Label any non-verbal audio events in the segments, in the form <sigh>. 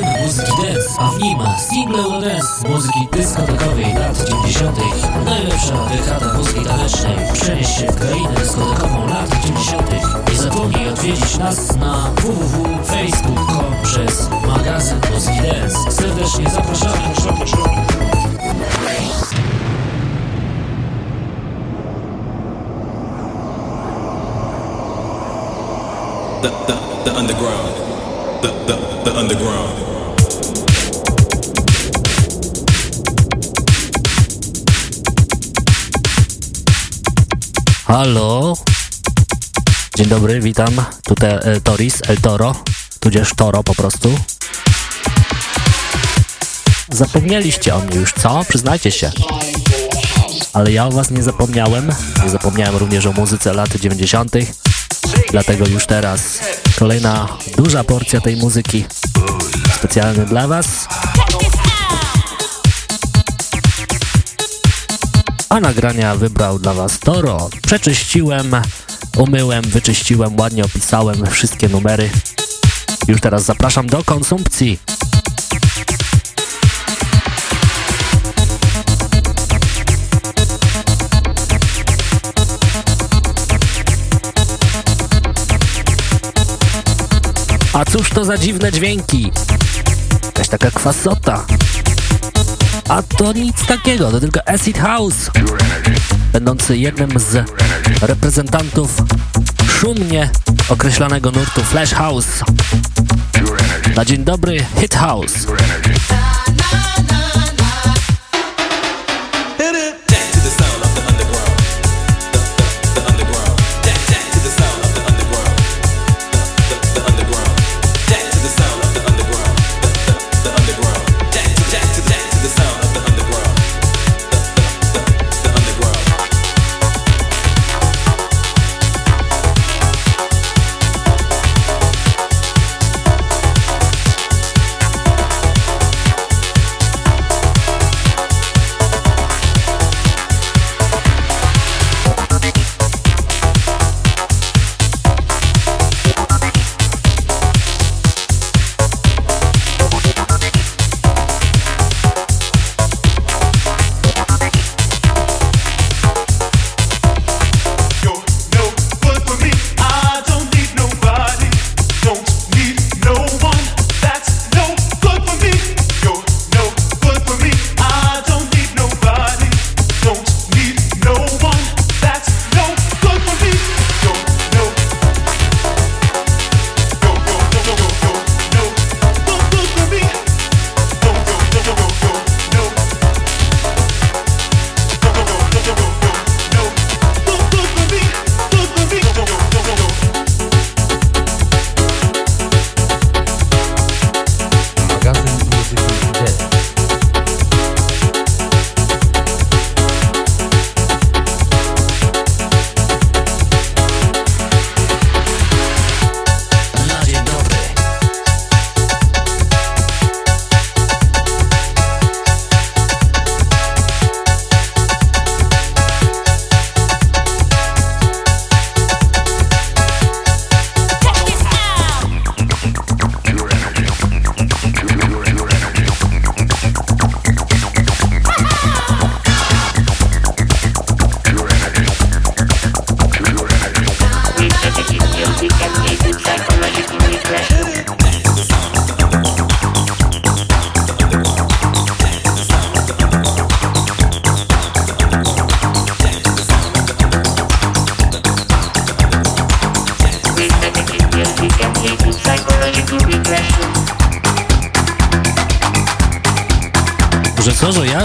magazyn muzyki dance, a w nim single dance muzyki dyskotekowej lat 90. Najlepsza dekada muzyki tanecznej. Przenieś się w krainę dyskotekową lat 90. Nie zapomnij odwiedzić nas na www.facebook.com przez magazyn muzyki dance. Serdecznie zapraszamy. The, the, the underground. The, underground. Halo. Dzień dobry, witam. Tutaj e, Toris, El Toro, tudzież Toro po prostu. Zapomnieliście o mnie już, co? Przyznajcie się. Ale ja o was nie zapomniałem. Nie zapomniałem również o muzyce lat 90. Dlatego już teraz kolejna duża porcja tej muzyki specjalnie dla was. A nagrania wybrał dla was Toro. Przeczyściłem, umyłem, wyczyściłem, ładnie opisałem wszystkie numery. Już teraz zapraszam do konsumpcji. A cóż to za dziwne dźwięki? Jakaś taka kwasota. A to nic takiego, to tylko Acid House, będący jednym z reprezentantów szumnie określanego nurtu Flash House. Na dzień dobry, Hit House.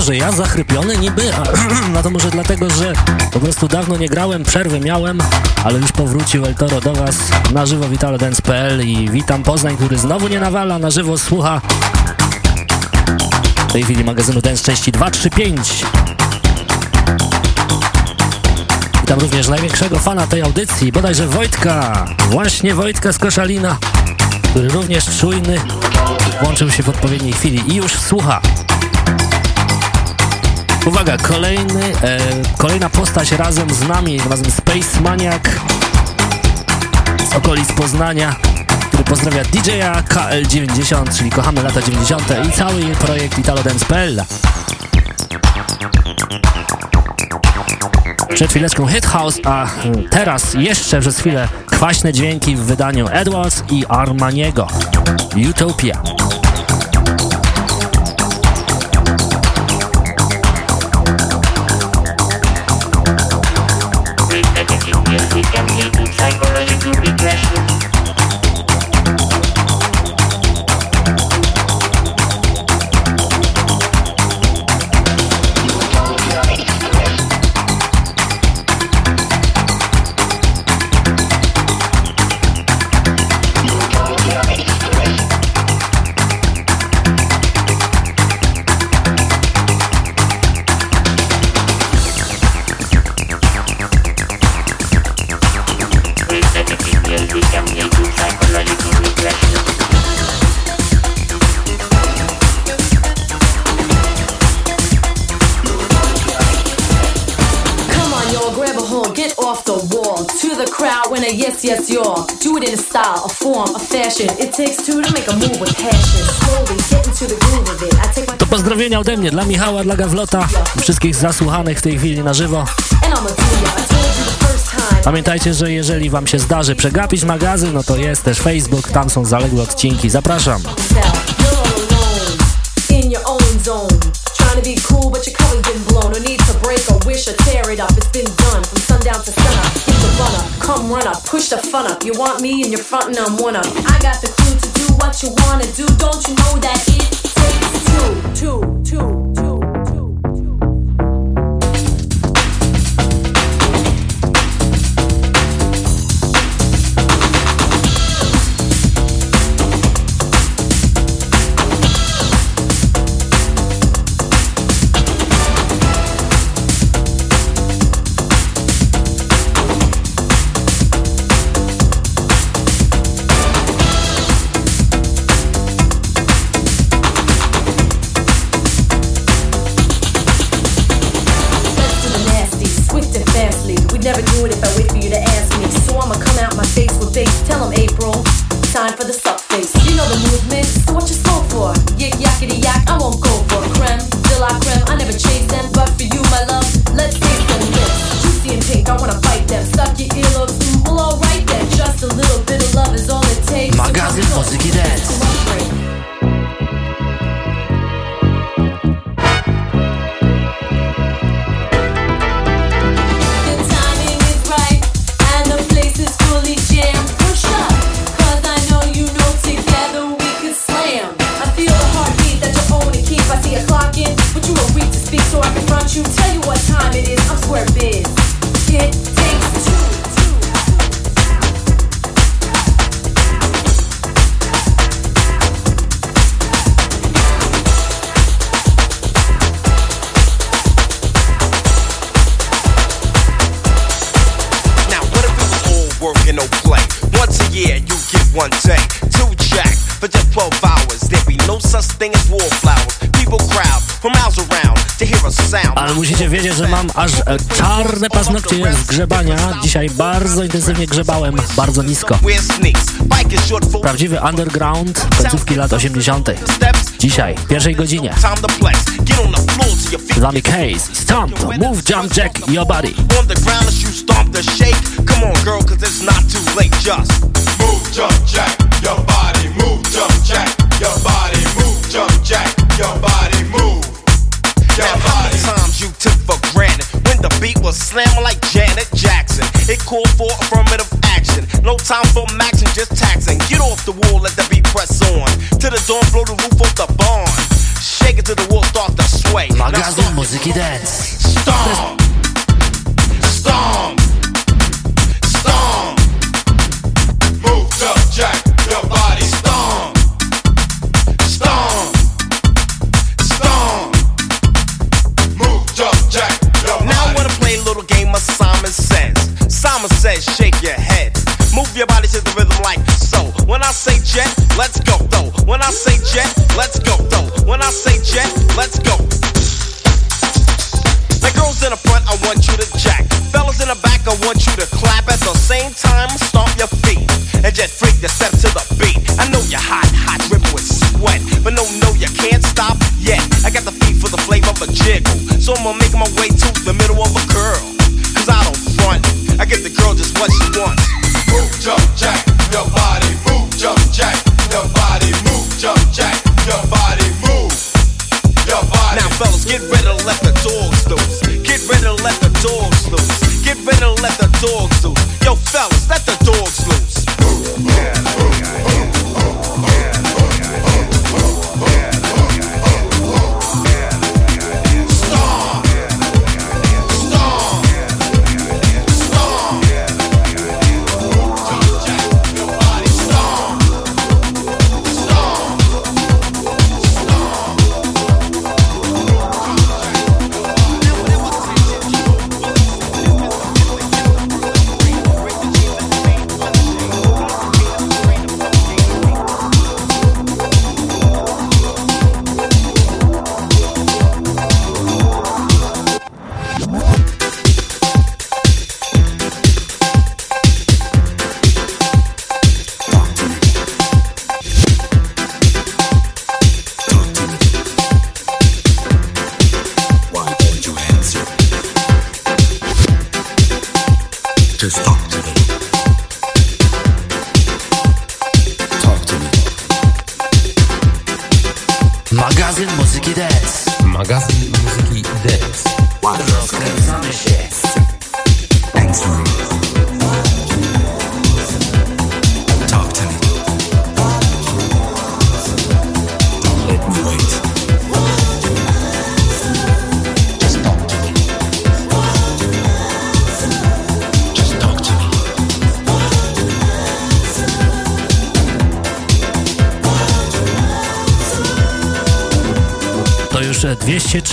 Że ja zachrypiony niby, <clears throat> no to może dlatego, że po prostu dawno nie grałem, przerwy miałem, ale już powrócił El Toro do Was na żywo witalodance.pl i witam Poznań, który znowu nie nawala, na żywo słucha w tej chwili magazynu Dance części 235. Witam również największego fana tej audycji, bodajże Wojtka, właśnie Wojtka z Koszalina, który również czujny włączył się w odpowiedniej chwili i już słucha. Uwaga, kolejny, e, kolejna postać razem z nami, razem Space Maniac z okolic Poznania, który pozdrawia DJ-a KL90, czyli kochamy lata 90. i cały jej projekt Italo Dance.pl. Przed chwileczką Hit House, a teraz jeszcze przez chwilę kwaśne dźwięki w wydaniu Edwards i Armaniego. Utopia. Yes. Do it in a style, a form, a fashion. It takes two to make a move with passion. Slowly get into the groove of it. I take my to pozdrowienia ode mnie dla Michała, dla Gawlota, wszystkich zasłuchanych w tej chwili na żywo. Pamiętajcie, że jeżeli wam się zdarzy przegapić magazyn, no to jest też Facebook, tam są zaległe odcinki. Zapraszam. Fun up. You want me and you're frontin', I'm one up. I got the clue to do what you wanna do. Don't you know that it I want what you for? Yik yakety I won't go for creme. I never chase them, but for you, my love, let's taste. Juicy and pink, I wanna bite them. Suck your well alright then. Just a little bit of love is all it takes. Magazyn muzyki dance. you, tell you what time it is. I'm Square Biz. Aż czarne paznokcie z grzebania. Dzisiaj bardzo intensywnie grzebałem, bardzo nisko. Prawdziwy underground końcówki lat 80. Dzisiaj, w pierwszej godzinie. Z wami Case, Stomp, Move, Jump, Jack, Your Body. Move, jump, jack, your body, move, jump, jack, your body, move, jump, jack, your body, the beat was slamming like Janet Jackson. It called for affirmative action. No time for maxing, just taxing. Get off the wall, let the beat press on. To the dawn, blow the roof off the barn. Shake it to the wall, start to sway. Magazyn muzyki dance. Stomp. let's go though. When I say jet, let's go though. When I say jet, let's go. The girls in the front, I want you to jack. Fellas in the back, I want you to clap. At the same time, stomp your feet and just freak the step to the beat. I know you're hot, hot, dripping with sweat, but no, no, you can't stop yet. I got the feet for the flavor of a jiggle, so I'ma make my way to the middle of a curl. Cause I don't front, I give the girl just what she wants.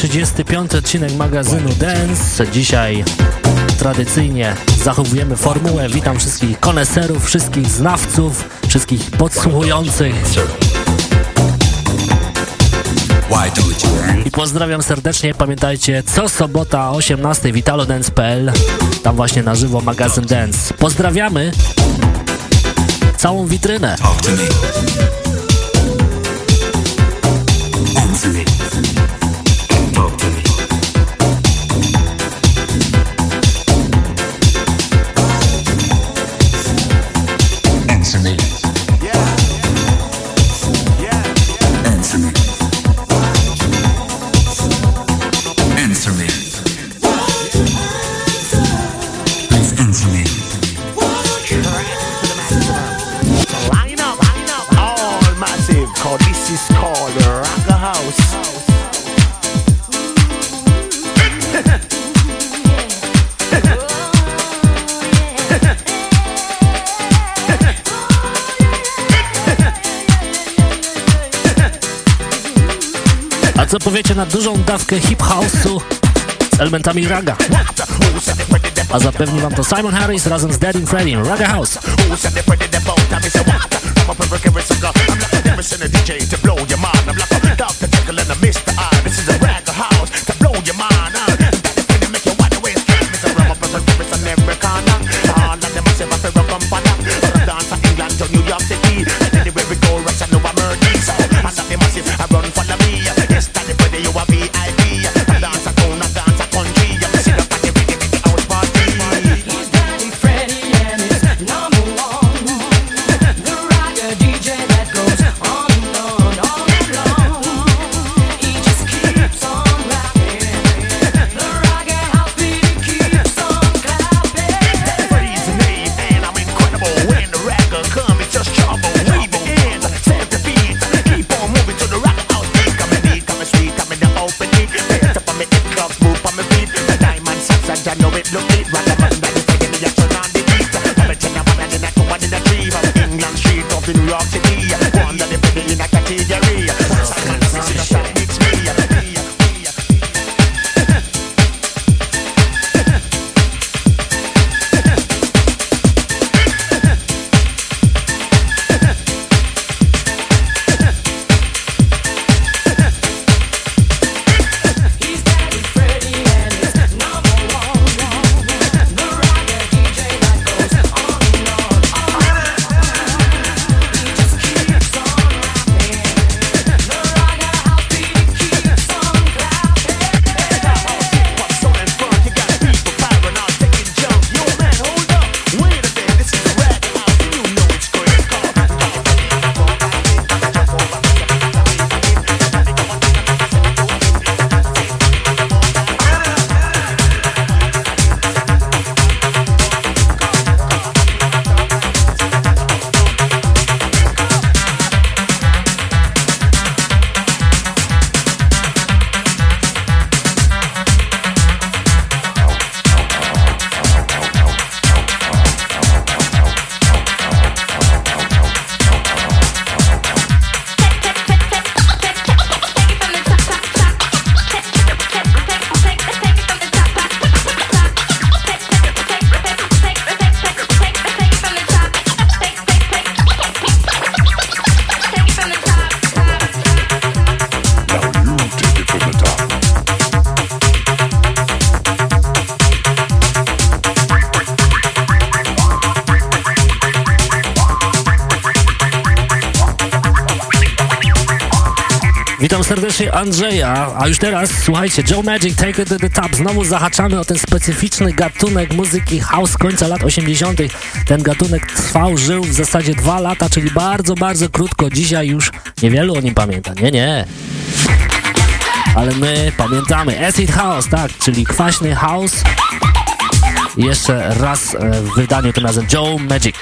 235 odcinek magazynu Dance. Dzisiaj tradycyjnie zachowujemy formułę. Witam wszystkich koneserów, wszystkich znawców, wszystkich podsłuchujących. I pozdrawiam serdecznie. Pamiętajcie, co sobota o 18 witalodance.pl. Tam właśnie na żywo magazyn Dance. Pozdrawiamy całą witrynę. co powiecie na dużą dawkę hip house'u z elementami raga. A zapewni wam to Simon Harris razem z Dead in Freddy, Raga House. I'm like a DJ to blow your mind. A już teraz słuchajcie, Joe Magic, Take It To The Top. Znowu zahaczamy o ten specyficzny gatunek muzyki house końca lat 80. Ten gatunek trwał, żył w zasadzie dwa lata, czyli bardzo, bardzo krótko. Dzisiaj już niewielu o nim pamięta. Nie, nie. Ale my pamiętamy. Acid House, tak, czyli kwaśny house. Jeszcze raz e, w wydaniu tym razem Joe Magic.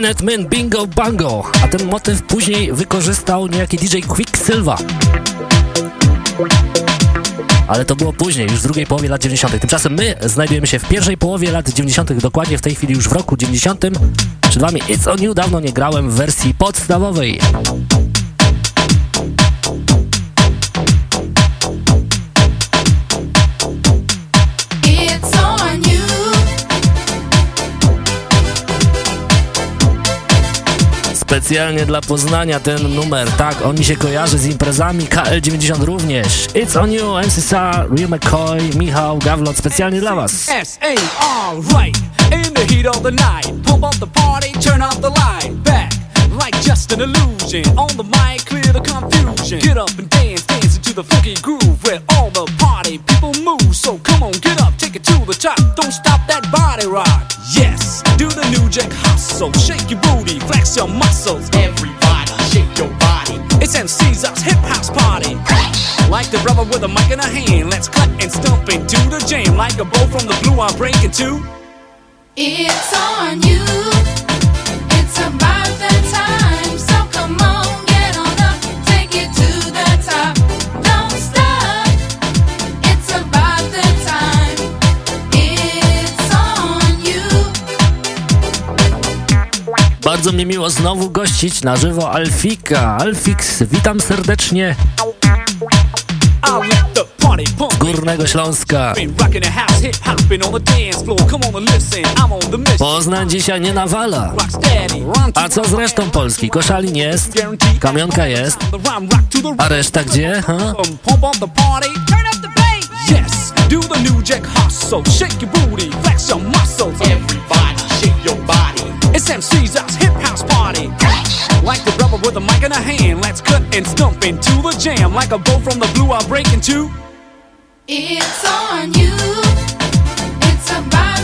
Minutemen Bingo Bango, a ten motyw później wykorzystał niejaki DJ Quicksilva. Ale to było później, już w drugiej połowie lat 90. Tymczasem my znajdujemy się w pierwszej połowie lat 90. dokładnie w tej chwili już w roku 90. Przed wami It's On You dawno nie grałem w wersji podstawowej. Specjalnie dla Poznania ten numer, tak, on mi się kojarzy z imprezami, KL90 również. It's on you, MC Rio McCoy, Michał, Gawlot, specjalnie dla was. S-A-R, right, in the heat of the night, pump up the party, turn off the light, back, like just an illusion, on the mic, clear the confusion, get up and dance, dance into the funky groove, your muscles. Everybody, shake your body. It's MC's us hip house party. Like the brother with a mic in a hand, let's cut and stump into the jam. Like a bow from the blue, I'm breaking two. It's on you. Miło znowu gościć na żywo Alfika. Alfix, witam serdecznie z Górnego Śląska. Poznań dzisiaj nie nawala. A co z resztą Polski? Koszalin jest, Kamionka jest, a reszta gdzie? Ha? Yes, do the new jack hustle, shake your booty, flex your muscles. Everybody, shake your body. It's MC's house Like the brother with a mic in a hand, let's cut and stump into the jam. Like a bow from the blue, I'll break into. It's on you. It's about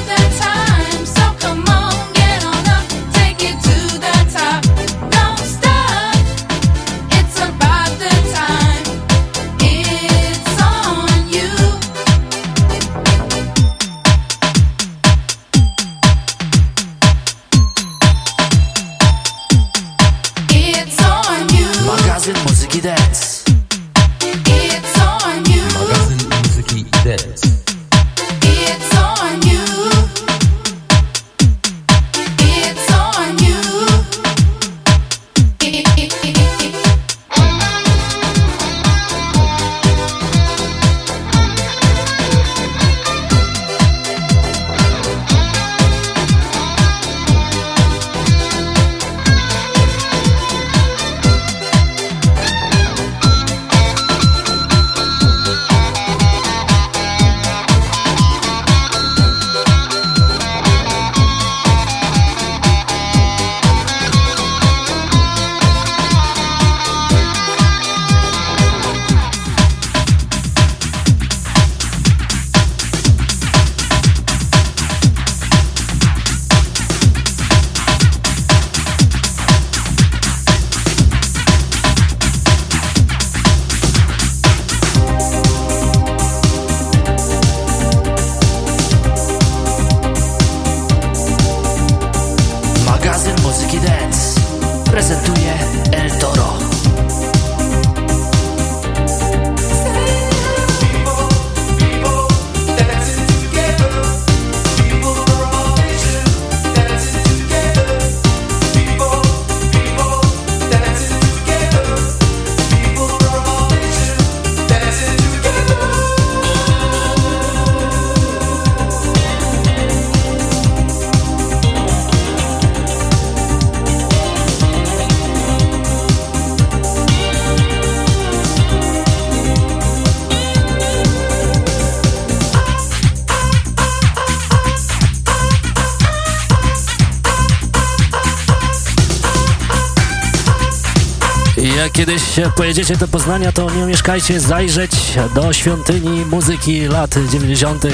Jak pojedziecie do Poznania, to nie omieszkajcie zajrzeć do świątyni muzyki lat 90.,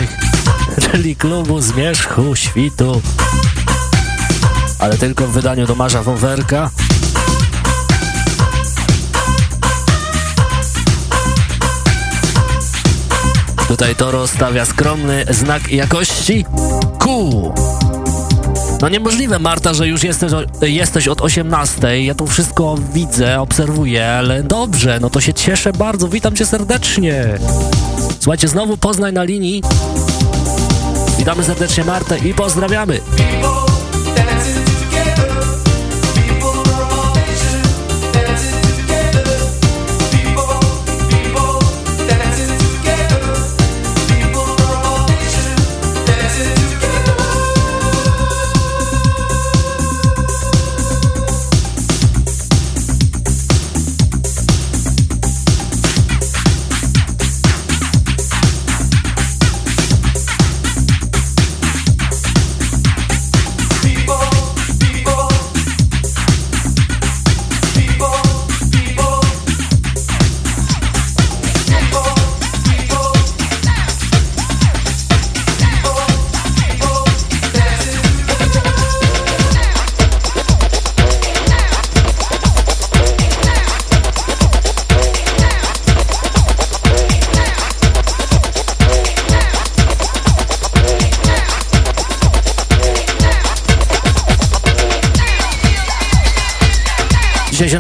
czyli <laughs> klubu Zmierzchu Świtu. Ale tylko w wydaniu Tomasza Wąwerka. Tutaj Toro stawia skromny znak jakości Q. No niemożliwe, Marta, że już jesteś, jesteś od 18. Ja tu wszystko widzę, obserwuję, ale dobrze, no to się cieszę bardzo. Witam cię serdecznie. Słuchajcie, znowu Poznań na linii. Witamy serdecznie Martę i pozdrawiamy.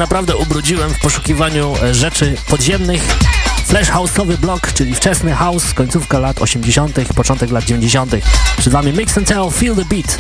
naprawdę ubrudziłem w poszukiwaniu e, rzeczy podziemnych. Flash House'owy blok, czyli wczesny house, końcówka lat 80., początek lat 90. Przed Wami Mix and Tell, Feel the Beat.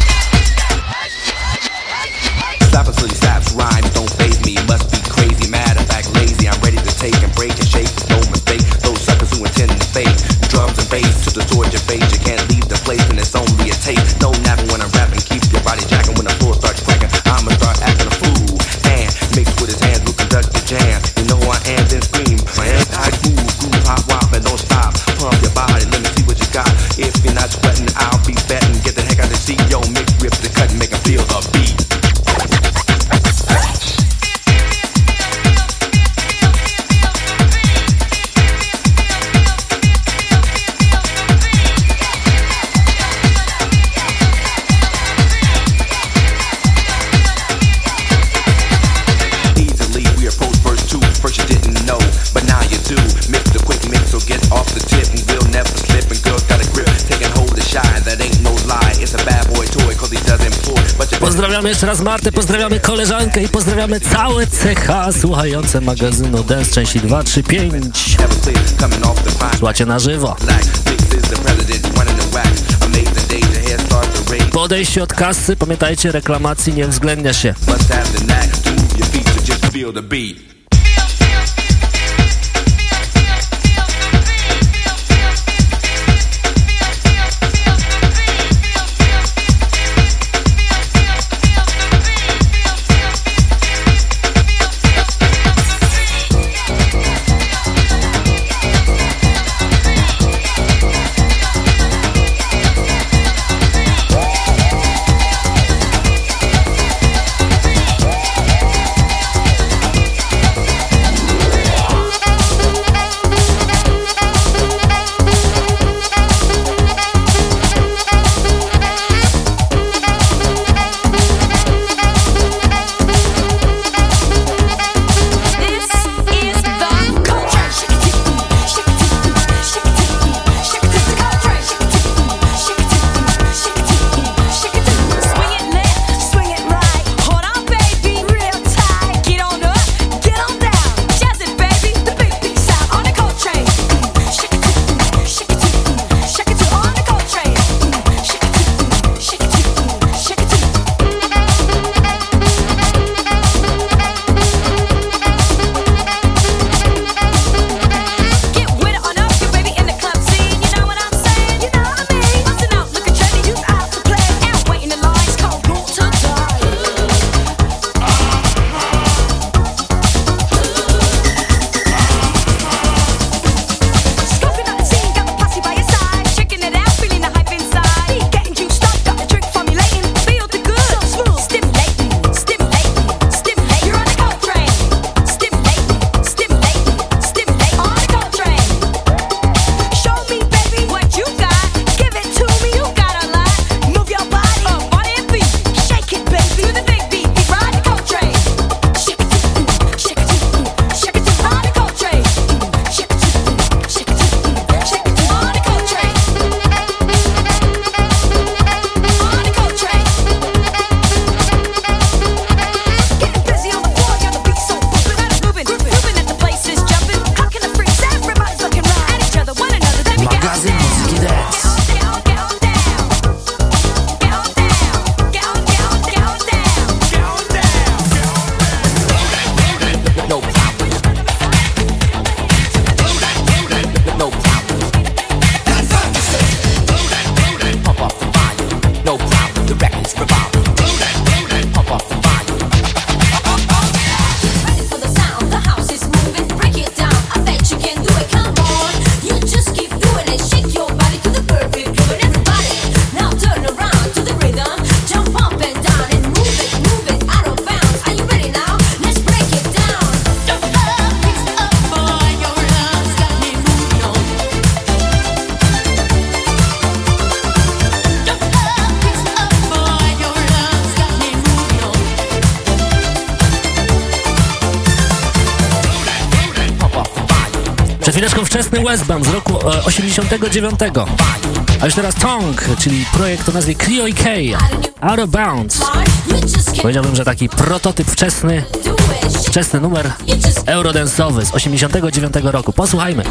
pozdrawiamy całe CH słuchające magazynu Dance części 235. Słuchajcie na żywo. Podejście od kasy, pamiętajcie, reklamacji nie uwzględnia się. Westbound z roku e, 89. A już teraz Tong, czyli projekt o nazwie Clio K, Out of Bounds. Powiedziałbym, że taki prototyp wczesny, wczesny numer eurodensowy z 89 roku. Posłuchajmy.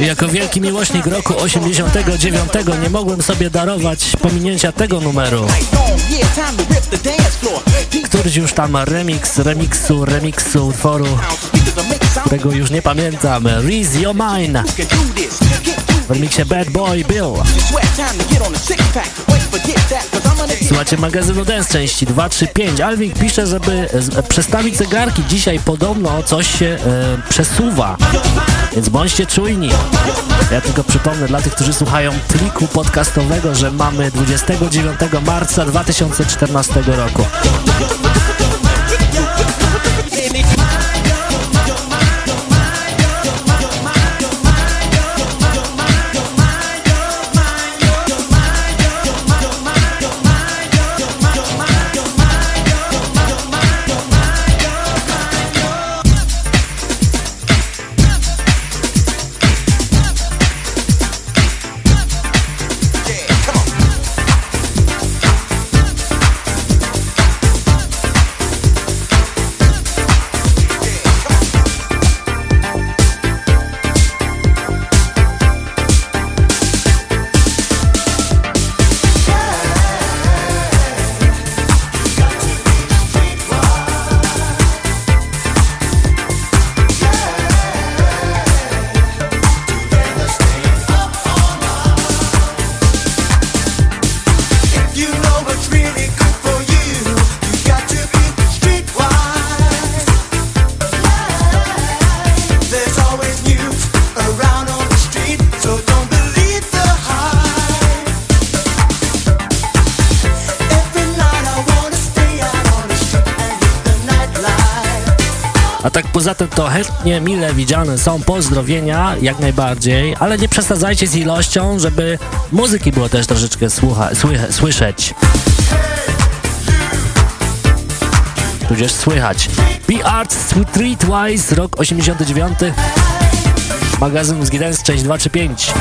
Jako wielki miłośnik roku 89 nie mogłem sobie darować pominięcia tego numeru. Któryś już tam remix, remixu, remixu utworu, którego już nie pamiętam. Reese Your Mine w remixie Bad Boy Bill. Słuchajcie, magazynu Dance części 235. Alwik pisze, żeby przestawić zegarki. Dzisiaj podobno coś się e, przesuwa, więc bądźcie czujni. Ja tylko przypomnę dla tych, którzy słuchają triku podcastowego, że mamy 29 marca 2014 roku. Chętnie, mile widziane są pozdrowienia, jak najbardziej, ale nie przesadzajcie z ilością, żeby muzyki było też troszeczkę słucha, sły, słyszeć. Tudzież słychać. B-Arts Streetwise, rok 89. Magazyn z Gidens, część 2 5.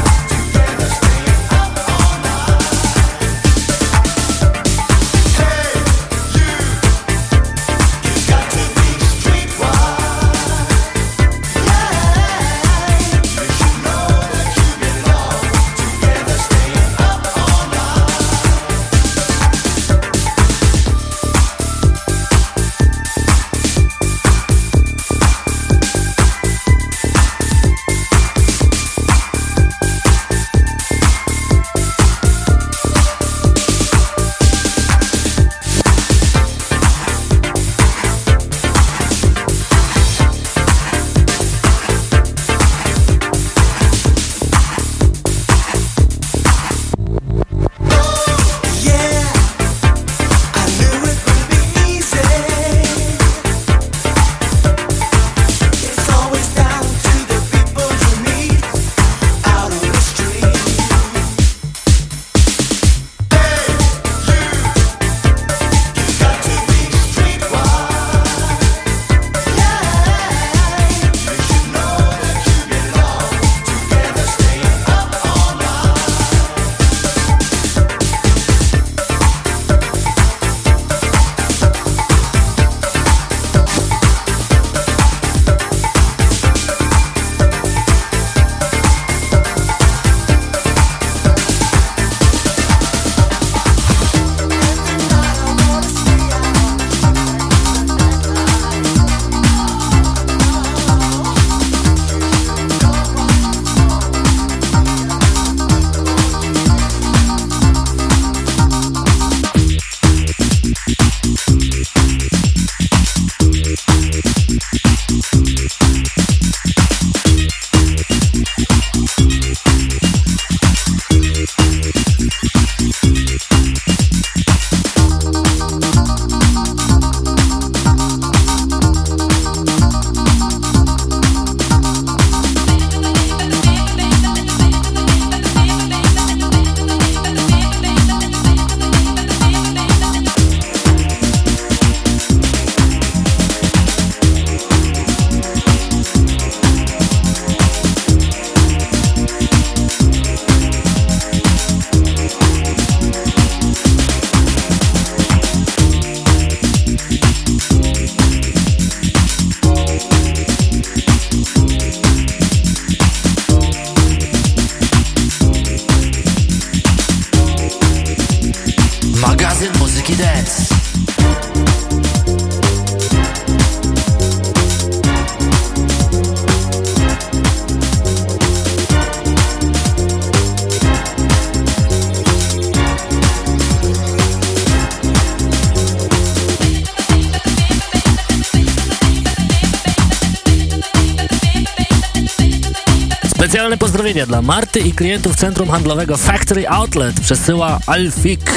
pozdrowienia dla Marty i klientów centrum handlowego Factory Outlet przesyła Alfik.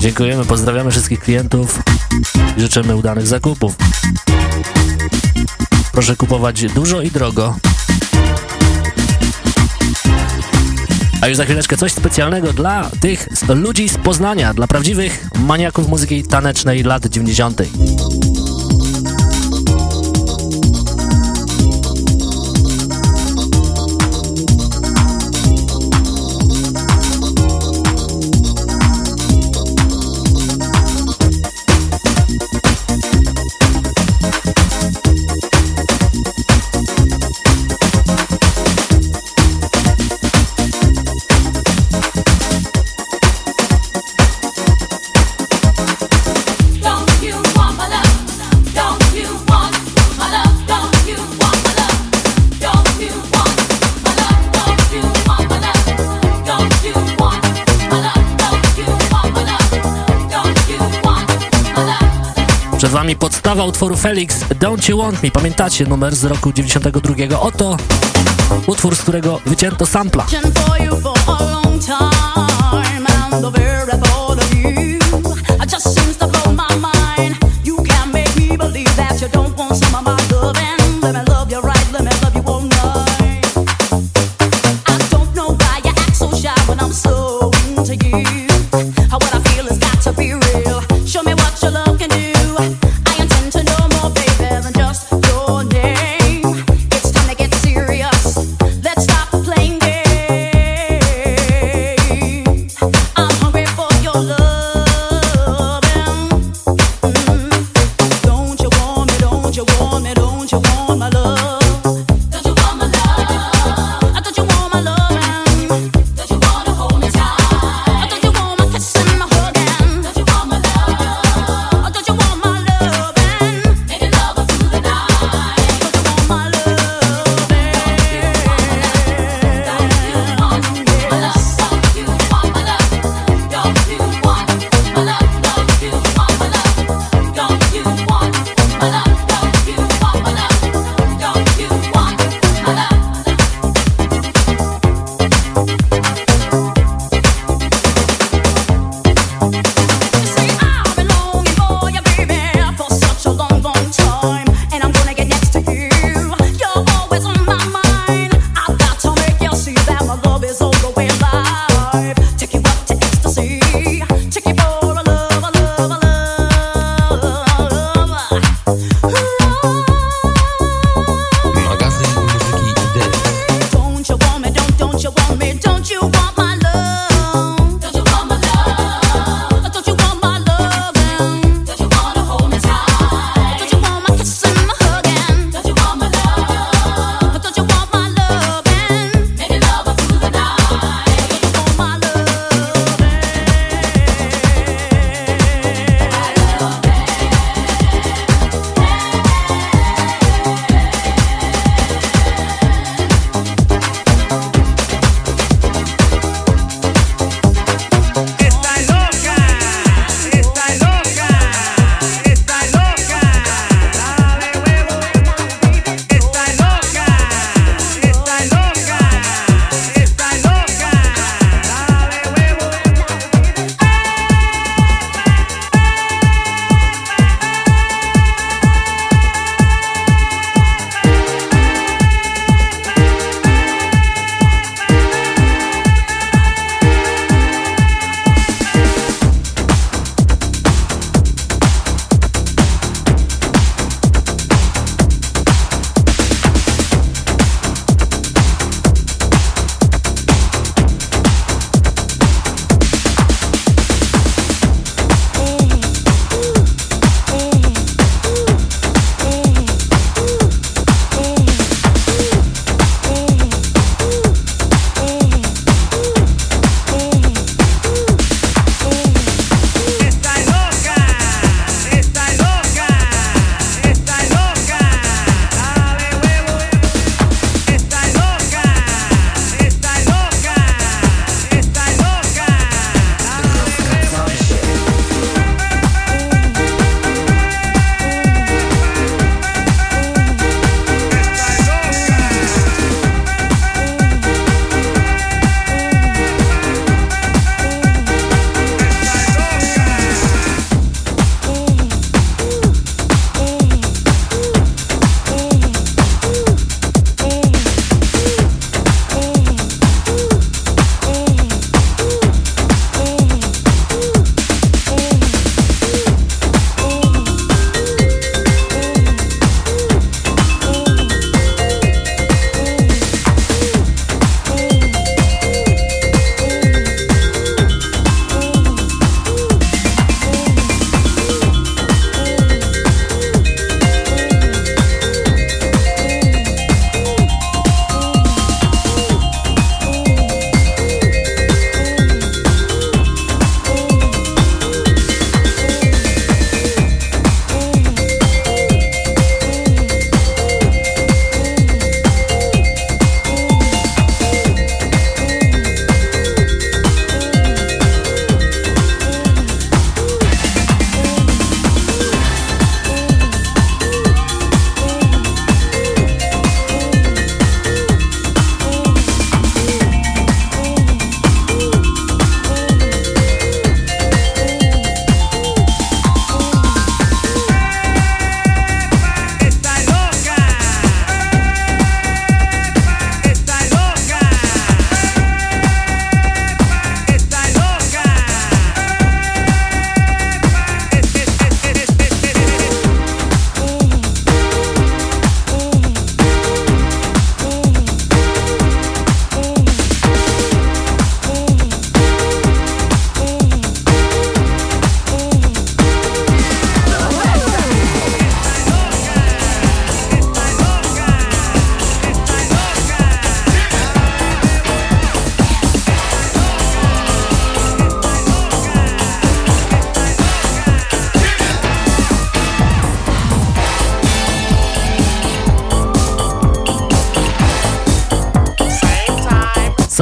Dziękujemy, pozdrawiamy wszystkich klientów i życzymy udanych zakupów. Proszę kupować dużo i drogo. A już za chwileczkę coś specjalnego dla tych ludzi z Poznania, dla prawdziwych maniaków muzyki tanecznej lat 90. Przed wami podstawa utworu Felix Don't You Want Me. Pamiętacie numer z roku 92? Oto utwór, z którego wycięto sampla. For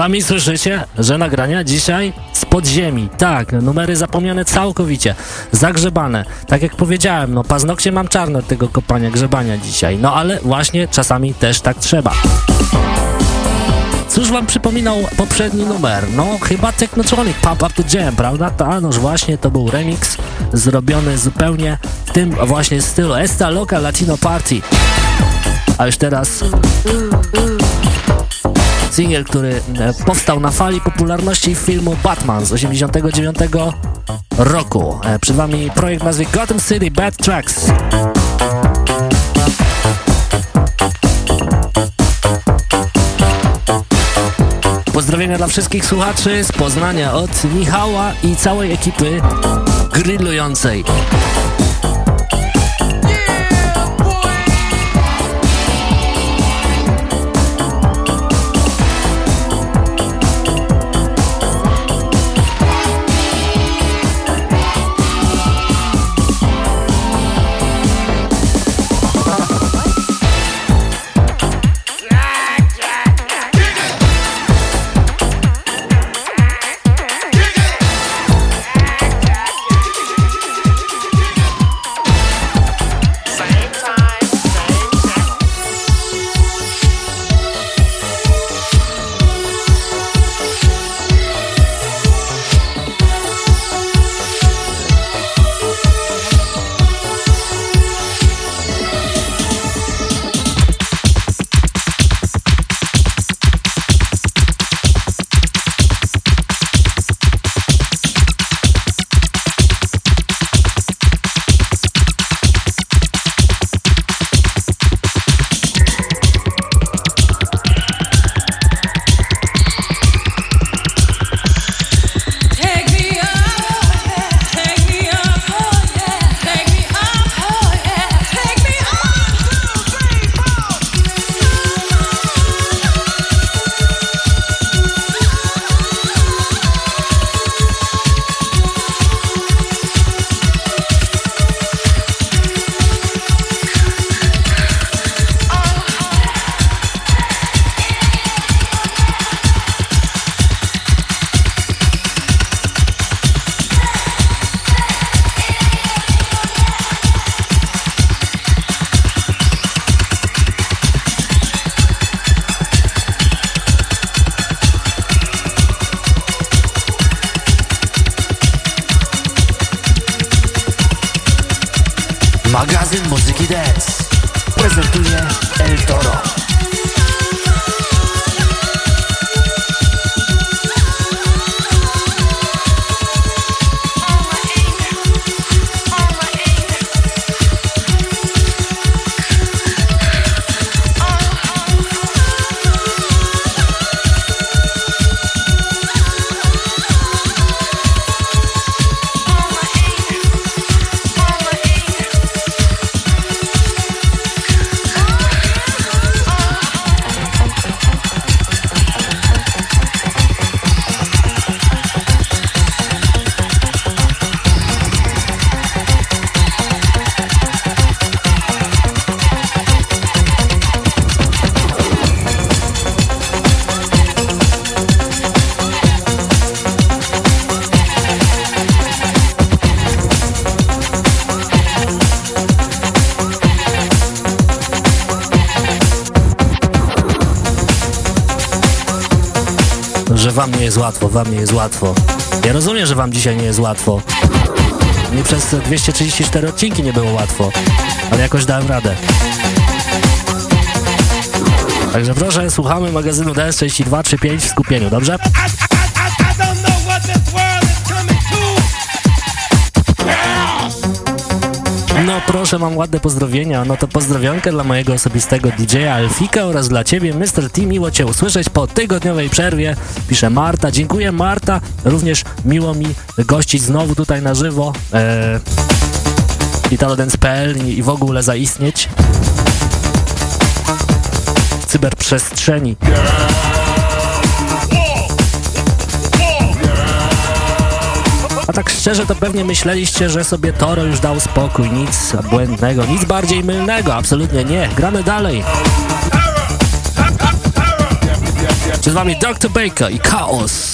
Sami słyszycie, że nagrania dzisiaj z podziemi. Tak, numery zapomniane całkowicie, zagrzebane. Tak jak powiedziałem, no paznokcie mam czarne od tego kopania, grzebania dzisiaj. No ale właśnie czasami też tak trzeba. Cóż wam przypominał poprzedni numer? No chyba Technotronic Pop Up to Jam, prawda? Ta, noż właśnie to był remix zrobiony zupełnie w tym właśnie stylu Esta Loca Latino Party. A już teraz singiel, który e, powstał na fali popularności filmu Batman z 89 roku. E, Przed wami projekt nazwy Gotham City Bad Tracks. Pozdrowienia dla wszystkich słuchaczy z Poznania od Michała i całej ekipy grillującej. Łatwo, wam nie jest łatwo. Ja rozumiem, że wam dzisiaj nie jest łatwo. Mi przez 234 odcinki nie było łatwo, ale jakoś dałem radę. Także proszę, słuchamy magazynu DS 6235 w skupieniu, dobrze? Proszę, mam ładne pozdrowienia. No to pozdrowionkę dla mojego osobistego DJ-a Elfika oraz dla ciebie, Mr. T. Miło cię usłyszeć po tygodniowej przerwie. Pisze Marta. Dziękuję Marta. Również miło mi gościć znowu tutaj na żywo. Eee, italodance.pl i, w ogóle zaistnieć cyberprzestrzeni. A tak szczerze to pewnie myśleliście, że sobie Toro już dał spokój, nic błędnego, nic bardziej mylnego, absolutnie nie. Gramy dalej. Czy Przed wami Dr. Baker i Chaos.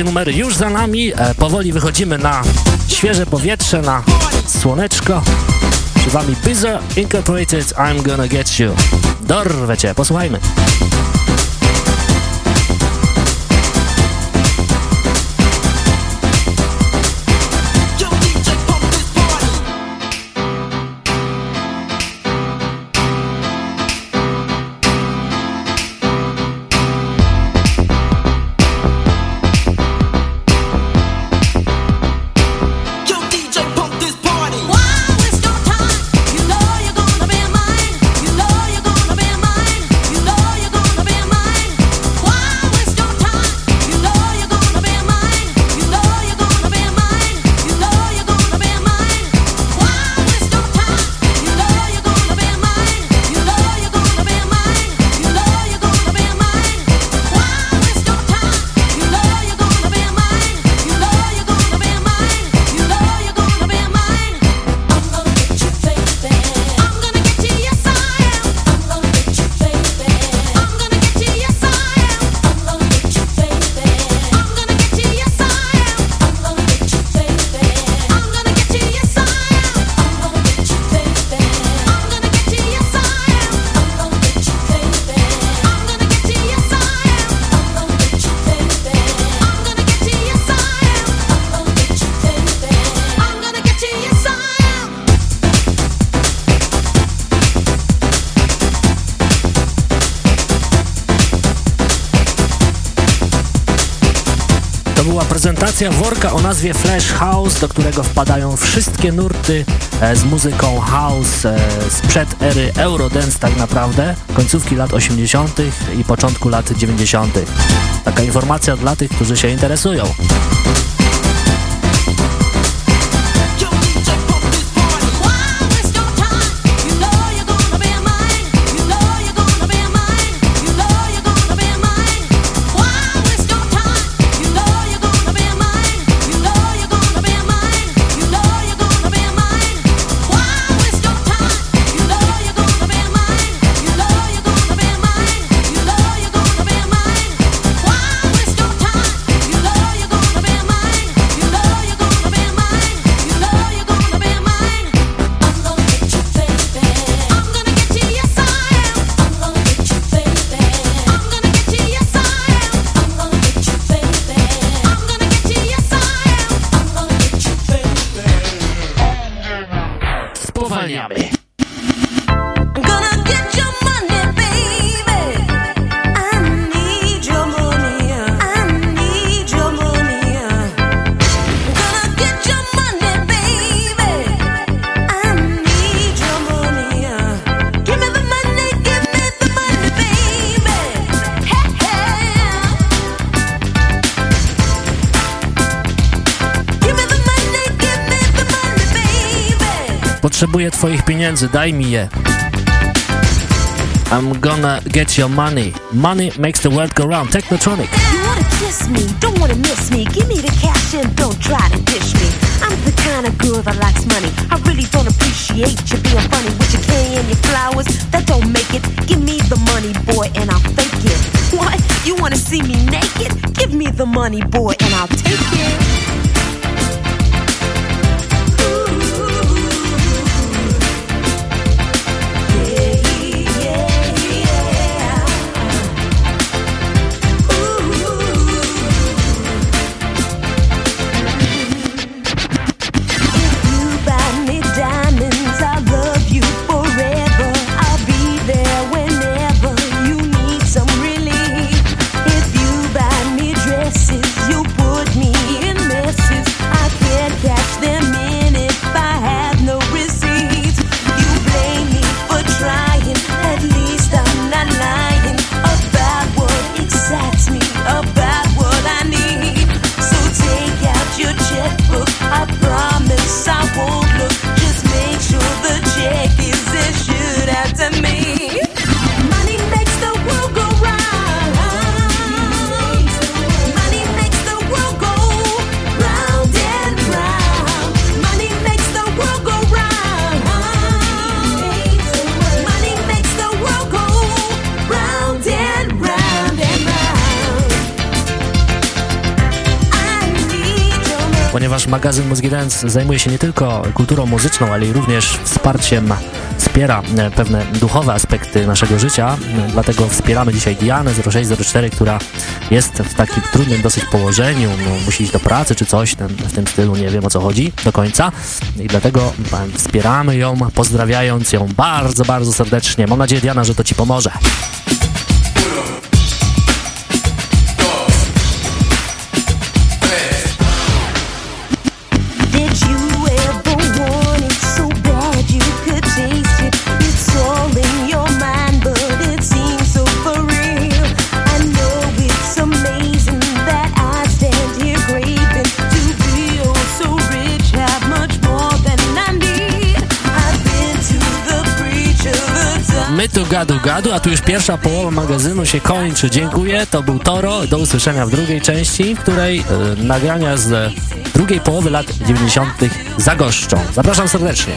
Ciężkie numery już za nami, e, powoli wychodzimy na świeże powietrze, na słoneczko. Przed wami Bizarre Incorporated, I'm Gonna Get You. Dorwę cię, posłuchajmy. Nazwie Flash House, do którego wpadają wszystkie nurty e, z muzyką house e, sprzed ery Eurodance tak naprawdę, końcówki lat 80. i początku lat 90. Taka informacja dla tych, którzy się interesują. Potrzebuję twoich pieniędzy, daj mi je. I'm gonna get your money. Money makes the world go round. Technotronic. You wanna kiss me, don't wanna miss me. Give me the cash and don't try to dish me. I'm the kind of girl that likes money. I really don't appreciate you being funny with your candy and your flowers. That don't make it. Give me the money, boy, and I'll fake it. What? You wanna see me naked? Give me the money, boy, and I'll take it. Ooh. magazyn Mózgi Dance zajmuje się nie tylko kulturą muzyczną, ale i również wsparciem, wspiera e, pewne duchowe aspekty naszego życia. E, dlatego wspieramy dzisiaj Dianę 0604, która jest w takim trudnym dosyć położeniu, no, musi iść do pracy czy coś ten, w tym stylu, nie wiem o co chodzi do końca. I dlatego e, wspieramy ją, pozdrawiając ją bardzo, bardzo serdecznie. Mam nadzieję, Diana, że to Ci pomoże. gadu gadu, a tu już pierwsza połowa magazynu się kończy. Dziękuję, to był Toro, do usłyszenia w drugiej części, w której e, nagrania z e, drugiej połowy lat 90. zagoszczą. Zapraszam serdecznie.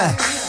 예.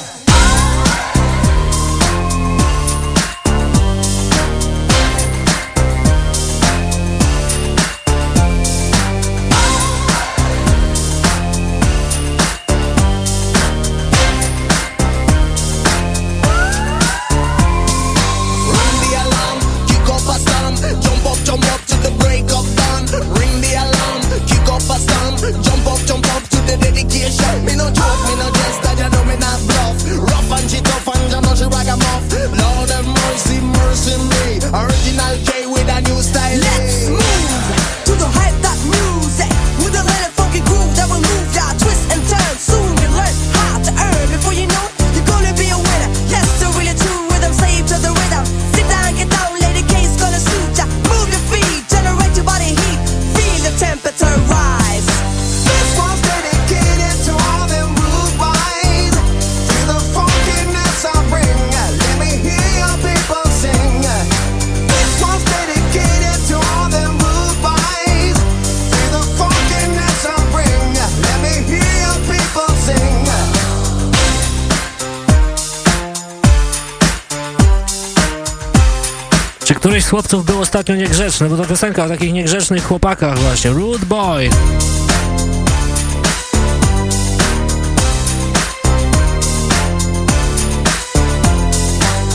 chłopców był ostatnio niegrzeczny, bo to piosenka o takich niegrzecznych chłopakach właśnie, Rude Boy.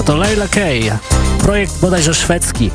A to Leila Kay, projekt bodajże szwedzki.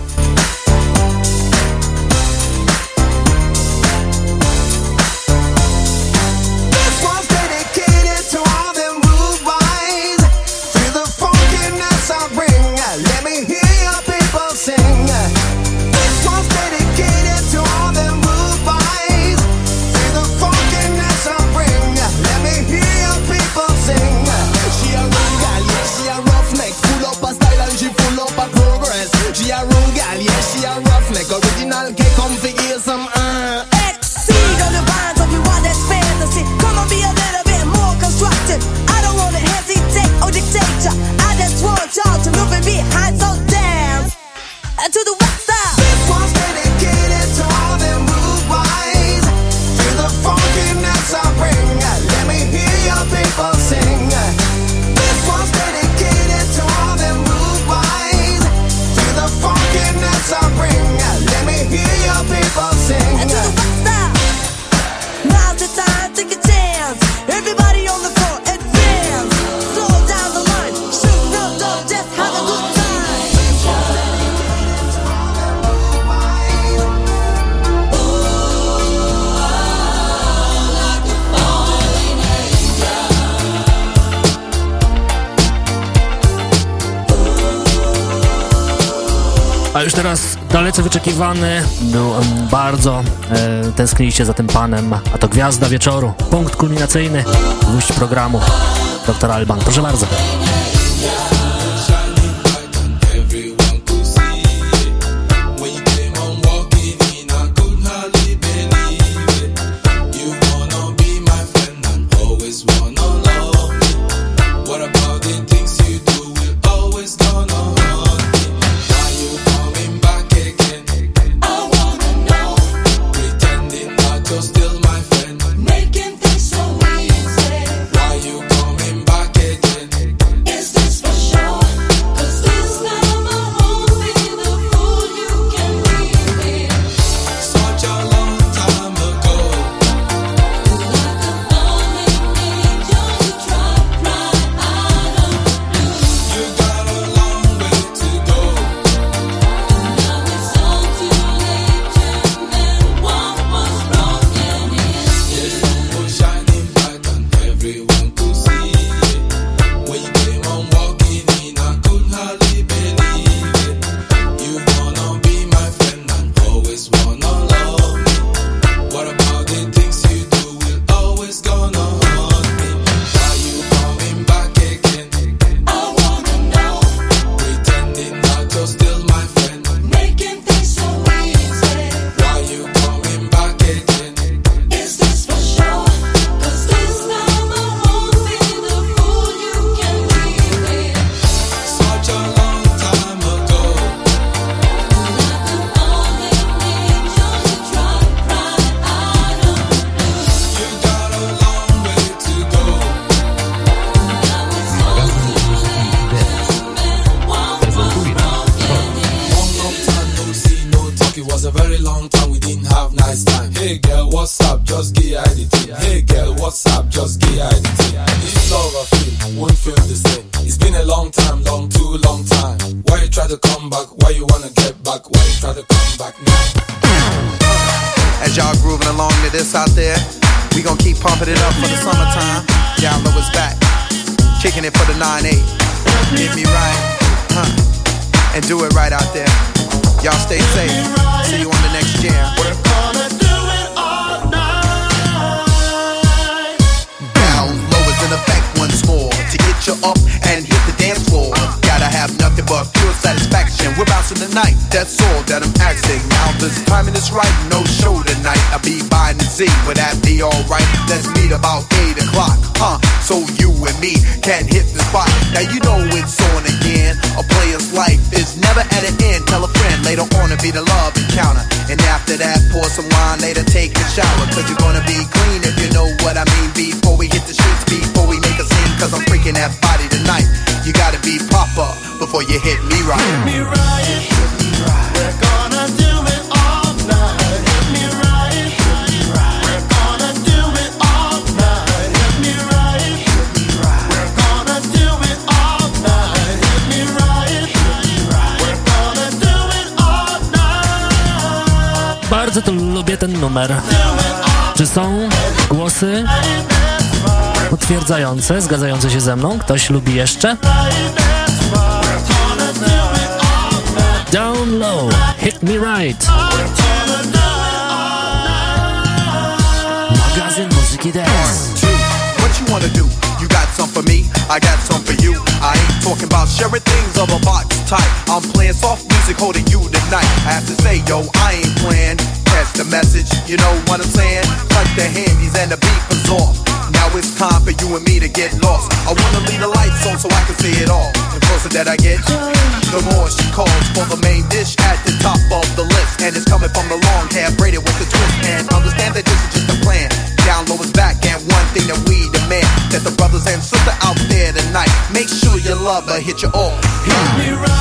wyczekiwany, był bardzo, e, tęskniliście za tym panem, a to gwiazda wieczoru, punkt kulminacyjny, gwóźdź programu, dr Alban, proszę bardzo. Ktoś lubi jeszcze? Down low, hit me right. Magazyn muzyki dance. What you wanna do? You got some for me, I got some for you. I ain't talking about sharing things of a box type. I'm playing soft music, holding you tonight. I have to say, yo, I ain't playing. Catch the message, you know what I'm saying? Cut the handies and the beat was off. You and me to get lost. I wanna leave the lights on so I can see it all. The closer that I get, the more she calls for the main dish at the top of the list. And it's coming from the long hair braided with the twist. And understand that this is just a plan. Down low is back, and one thing that we demand that the brothers and sister out there tonight make sure your lover hit you all. Hit me right,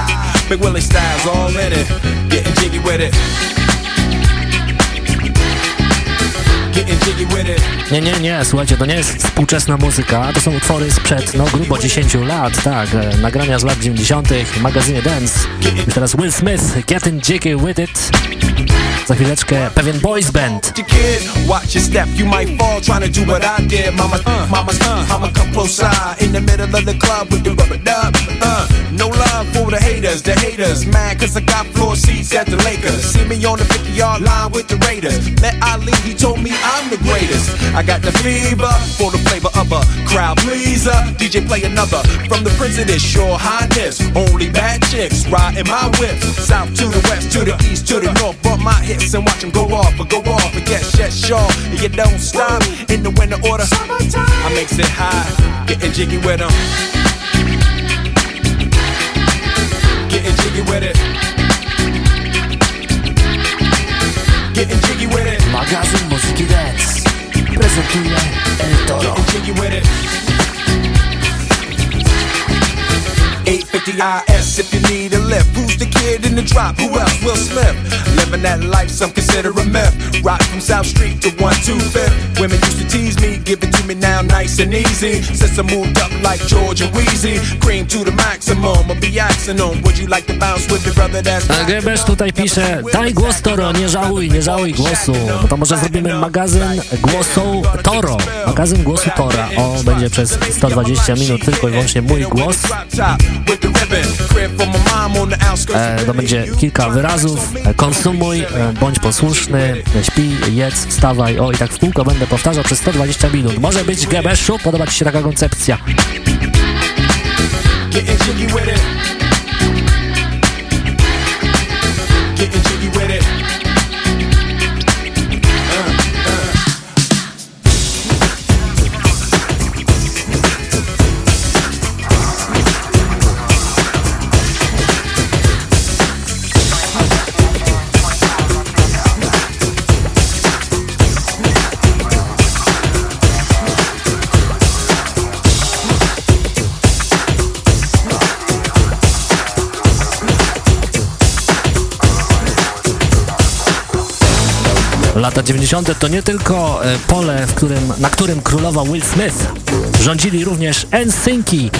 Styles all in it. Getting jiggy with it. Nie, nie, nie, słuchajcie, to nie jest współczesna muzyka, to są utwory sprzed, no, grubo 10 lat, tak, e, nagrania z lat 90. w magazynie Dance. Już teraz Will Smith, Getting Jiggy With It. Za chwileczkę pewien boys band. Watch your step, you might fall trying to do what I did. Mama, uh, mama, uh, mama, come close side in the middle of the club with the rubber dub. Uh, no love for the haters, the haters. Mad cause I got floor seats at the Lakers. See me on the 50 yard line with the Raiders. Met Ali, he told me I'm the greatest. I got the fever for the flavor of a crowd pleaser. DJ play another from the prince of this, your highness. Only bad chicks riding my whip. South to the west, to the east, to the north. My hips and watch them go off or go off and get shut shaw. And you don't stop in the winter order. I makes it high, getting jiggy with them. Getting jiggy with it. Getting jiggy with it. Magazyn muzyki dance prezentuje El Toro. Getting jiggy with it. 850 IS if you need a lift. Who's the kid in the drop? Who else? Will Smith. Living that life, some consider a myth. Rock from South Street to 125th. Women used to tease me, give it to me now nice and easy. Since I moved up like George and Wheezy, cream to the maximum. I'll be axing on. Would you like to bounce with the brother that's A Gebesz tutaj pisze, daj głos Toro, nie żałuj, nie żałuj głosu. No to może zrobimy magazyn głosu Toro. Magazyn głosu Tora. O, będzie przez 120 minut tylko i wyłącznie mój głos. E, to będzie kilka wyrazów. E, Konsumuj, e, bądź posłuszny, śpi, jedz, wstawaj. O, i tak w kółko będę powtarzał przez 120 minut. Może być Gebeszu? Podoba Ci się taka koncepcja? Getting jiggy with it. Getting jiggy with it. Lata 90. to nie tylko e, pole, którym, na którym królował Will Smith. Rządzili również NSYNCi.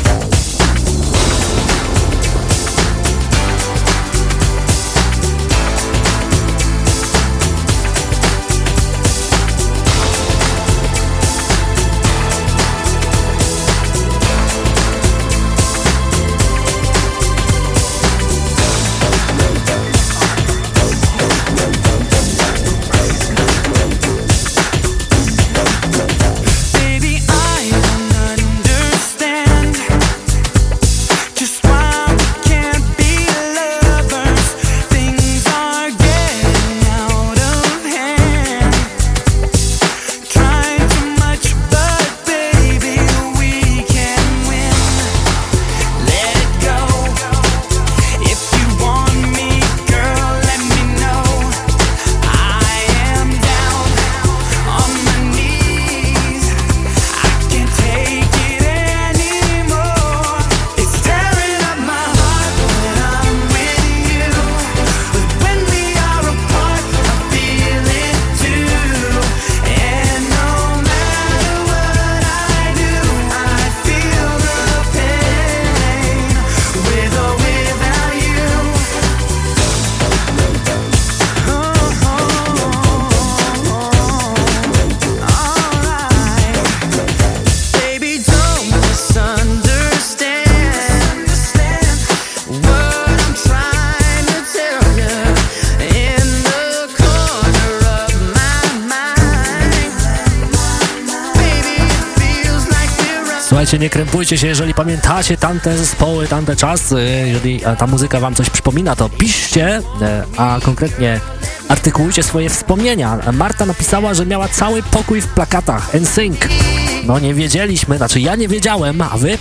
Słuchajcie, nie krępujcie się, jeżeli pamiętacie tamte zespoły, tamte czasy, jeżeli e, ta muzyka wam coś przypomina, to piszcie, e, a konkretnie artykułujcie swoje wspomnienia. Marta napisała, że miała cały pokój w plakatach NSYNC. No nie wiedzieliśmy, znaczy ja nie wiedziałem, a wy?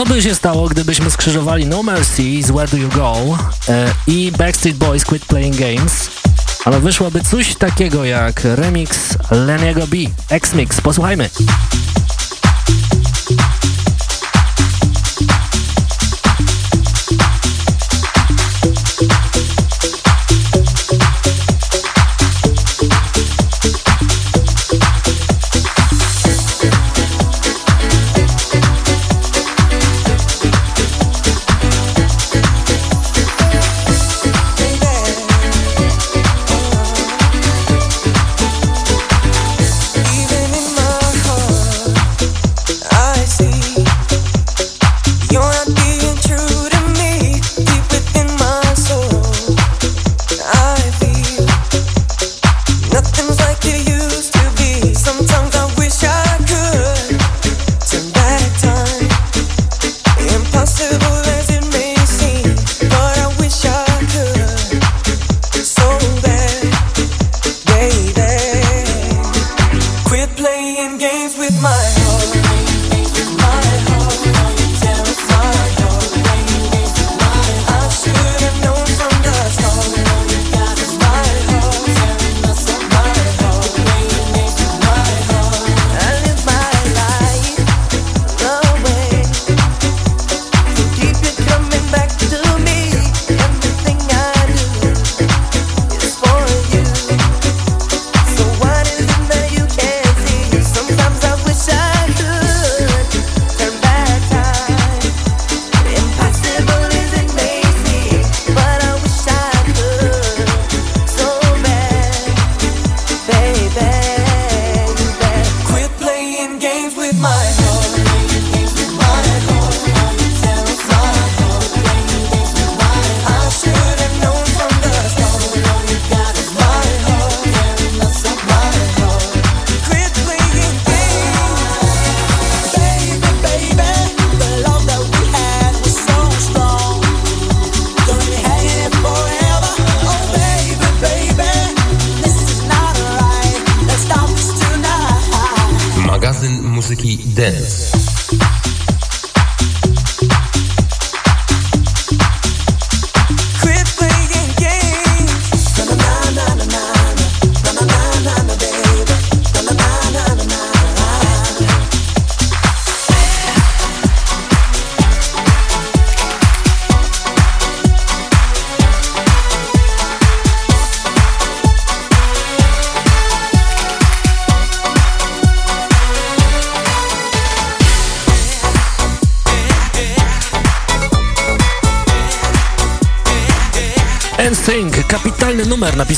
Co by się stało, gdybyśmy skrzyżowali No Mercy z Where Do You Go e, i Backstreet Boys Quit Playing Games? Ale wyszłoby coś takiego jak remix Leniego B, X-Mix. Posłuchajmy.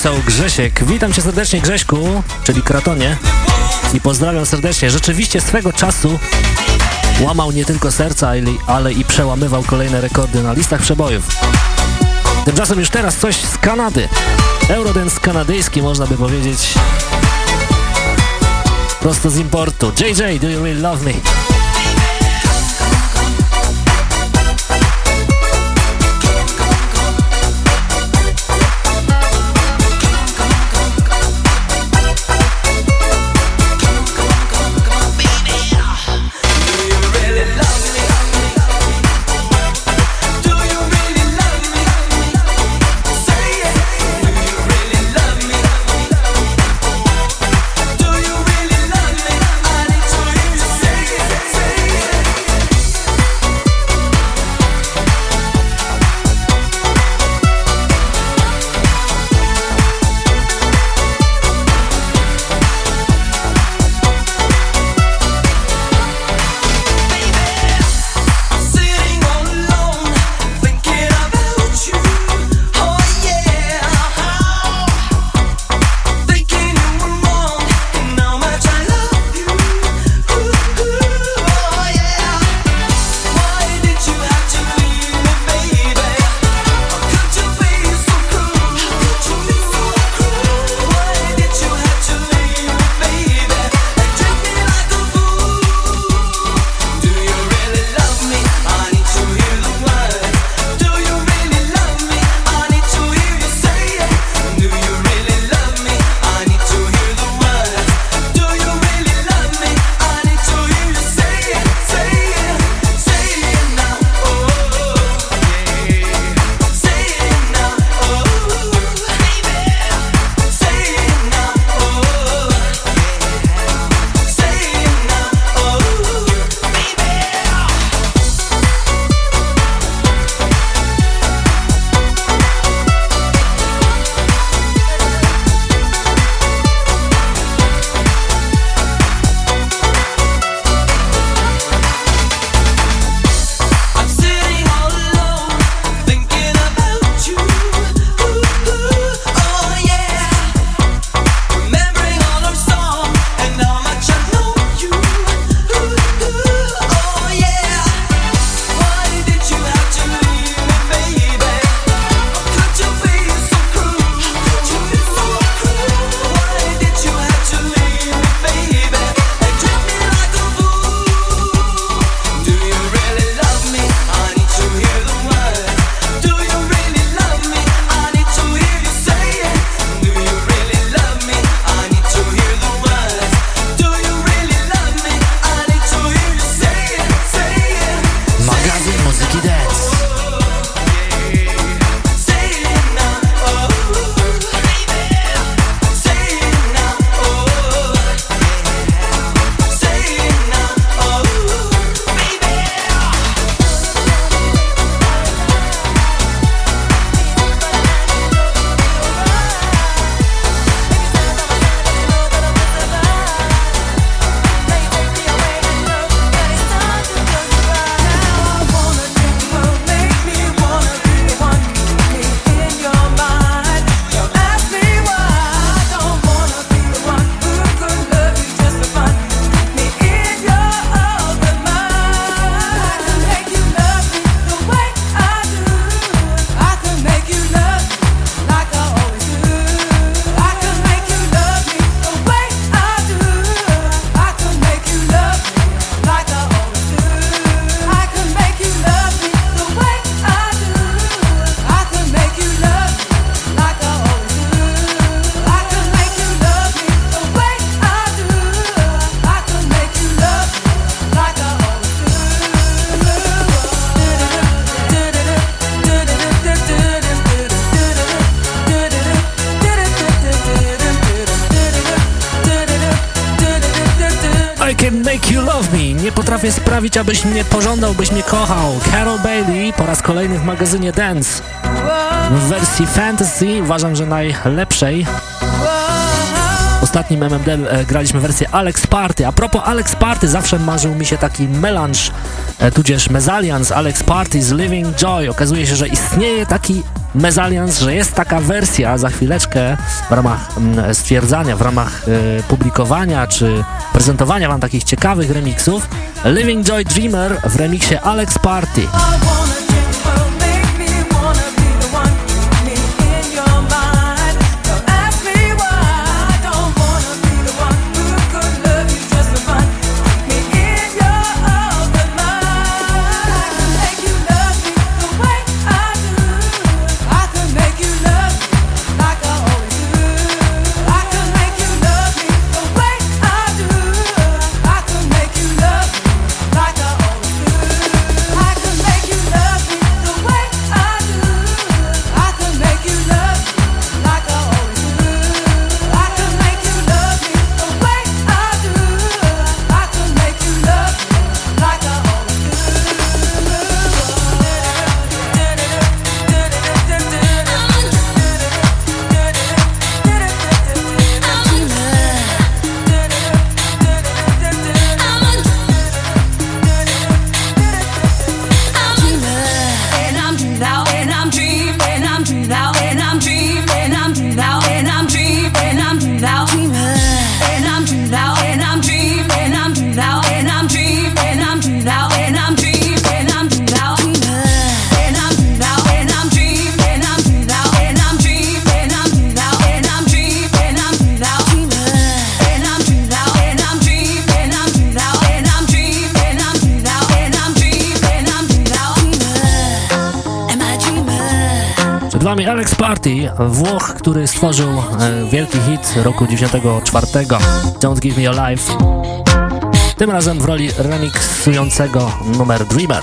Napisał Grzesiek. Witam cię serdecznie Grześku, czyli Kratonie i pozdrawiam serdecznie. Rzeczywiście swego czasu łamał nie tylko serca, ale, i przełamywał kolejne rekordy na listach przebojów. Tymczasem już teraz coś z Kanady. Eurodance kanadyjski można by powiedzieć prosto z importu. JJ, do you really love me? najlepszej. Ostatnim MMD e, graliśmy wersję Alex Party. A propos Alex Party, zawsze marzył mi się taki melange, tudzież mezalians Alex Party z Living Joy. Okazuje się, że istnieje taki mezalians, że jest taka wersja za chwileczkę w ramach stwierdzania, w ramach e, publikowania czy prezentowania Wam takich ciekawych remiksów. Living Joy Dreamer w remiksie Alex Party. Stworzył e, wielki hit roku 94 Don't Give Me Your Life tym razem w roli remiksującego numer Dreamer.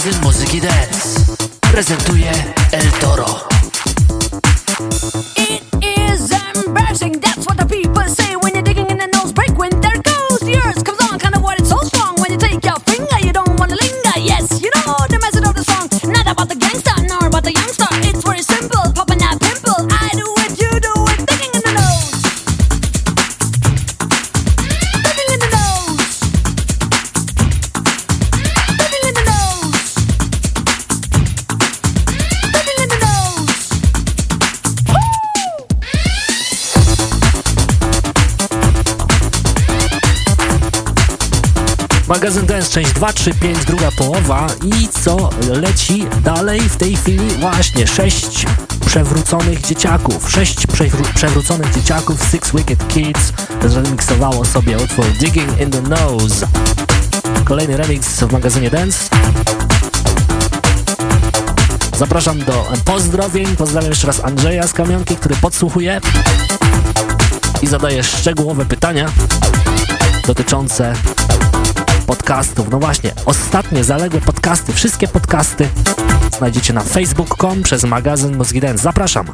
magazyn muzyki dance prezentuje El Toro. It is embarrassing, that's what Magazyn Dance, część 235, druga połowa i co leci dalej w tej chwili? Właśnie, 6 przewróconych dzieciaków, 6 przewró przewróconych dzieciaków, Six Wicked Kids remiksowało sobie utwór Digging in the Nose. Kolejny remix w magazynie Dance. Zapraszam do pozdrowień. Pozdrawiam jeszcze raz Andrzeja z Kamionki, który podsłuchuje i zadaje szczegółowe pytania dotyczące podcastów. No właśnie, ostatnie zaległe podcasty, wszystkie podcasty znajdziecie na facebook.com przez magazyn Mózgi Zapraszam!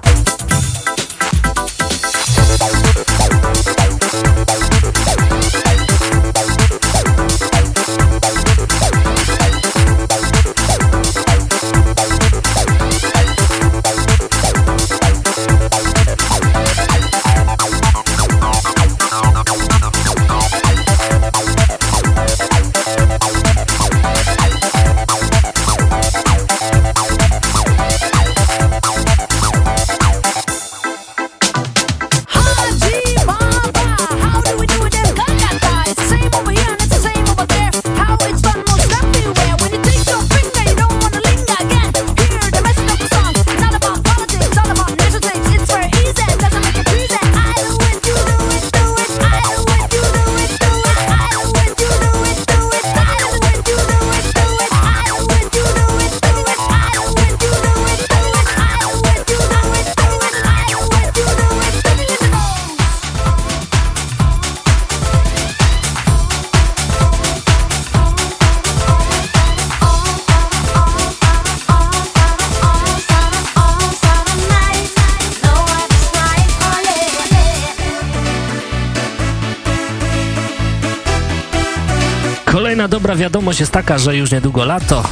wiadomość jest taka, że już niedługo lato.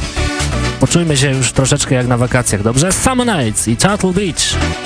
Poczujmy się już troszeczkę jak na wakacjach, dobrze? Summer Nights i Turtle Beach.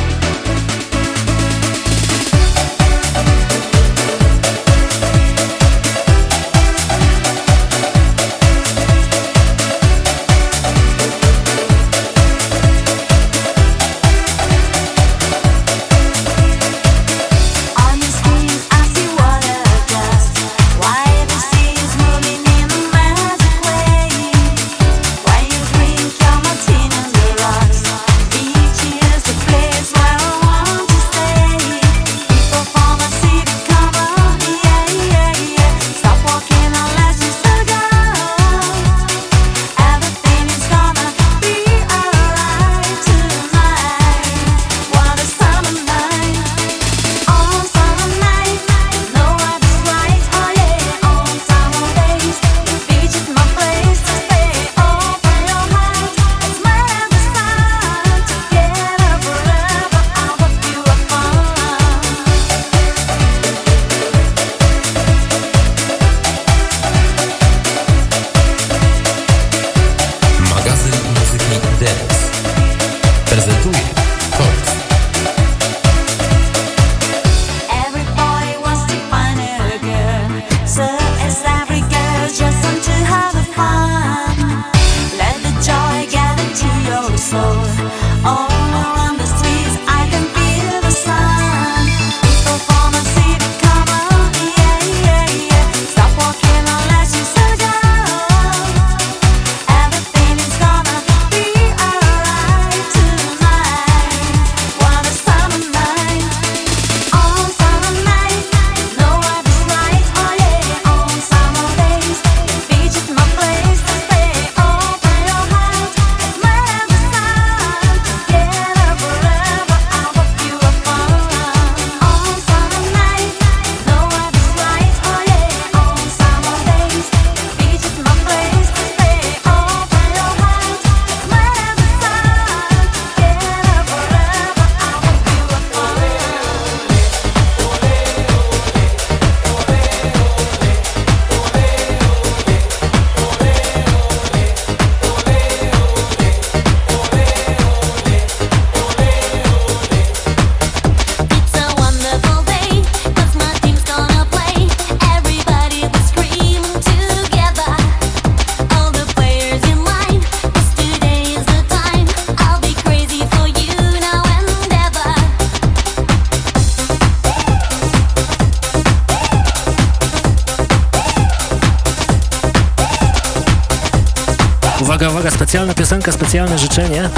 Piosenka, specjalne życzenie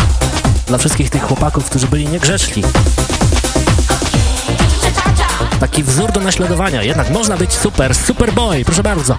dla wszystkich tych chłopaków, którzy byli niegrzeczni. Taki wzór do naśladowania, jednak można być super, super boy, proszę bardzo.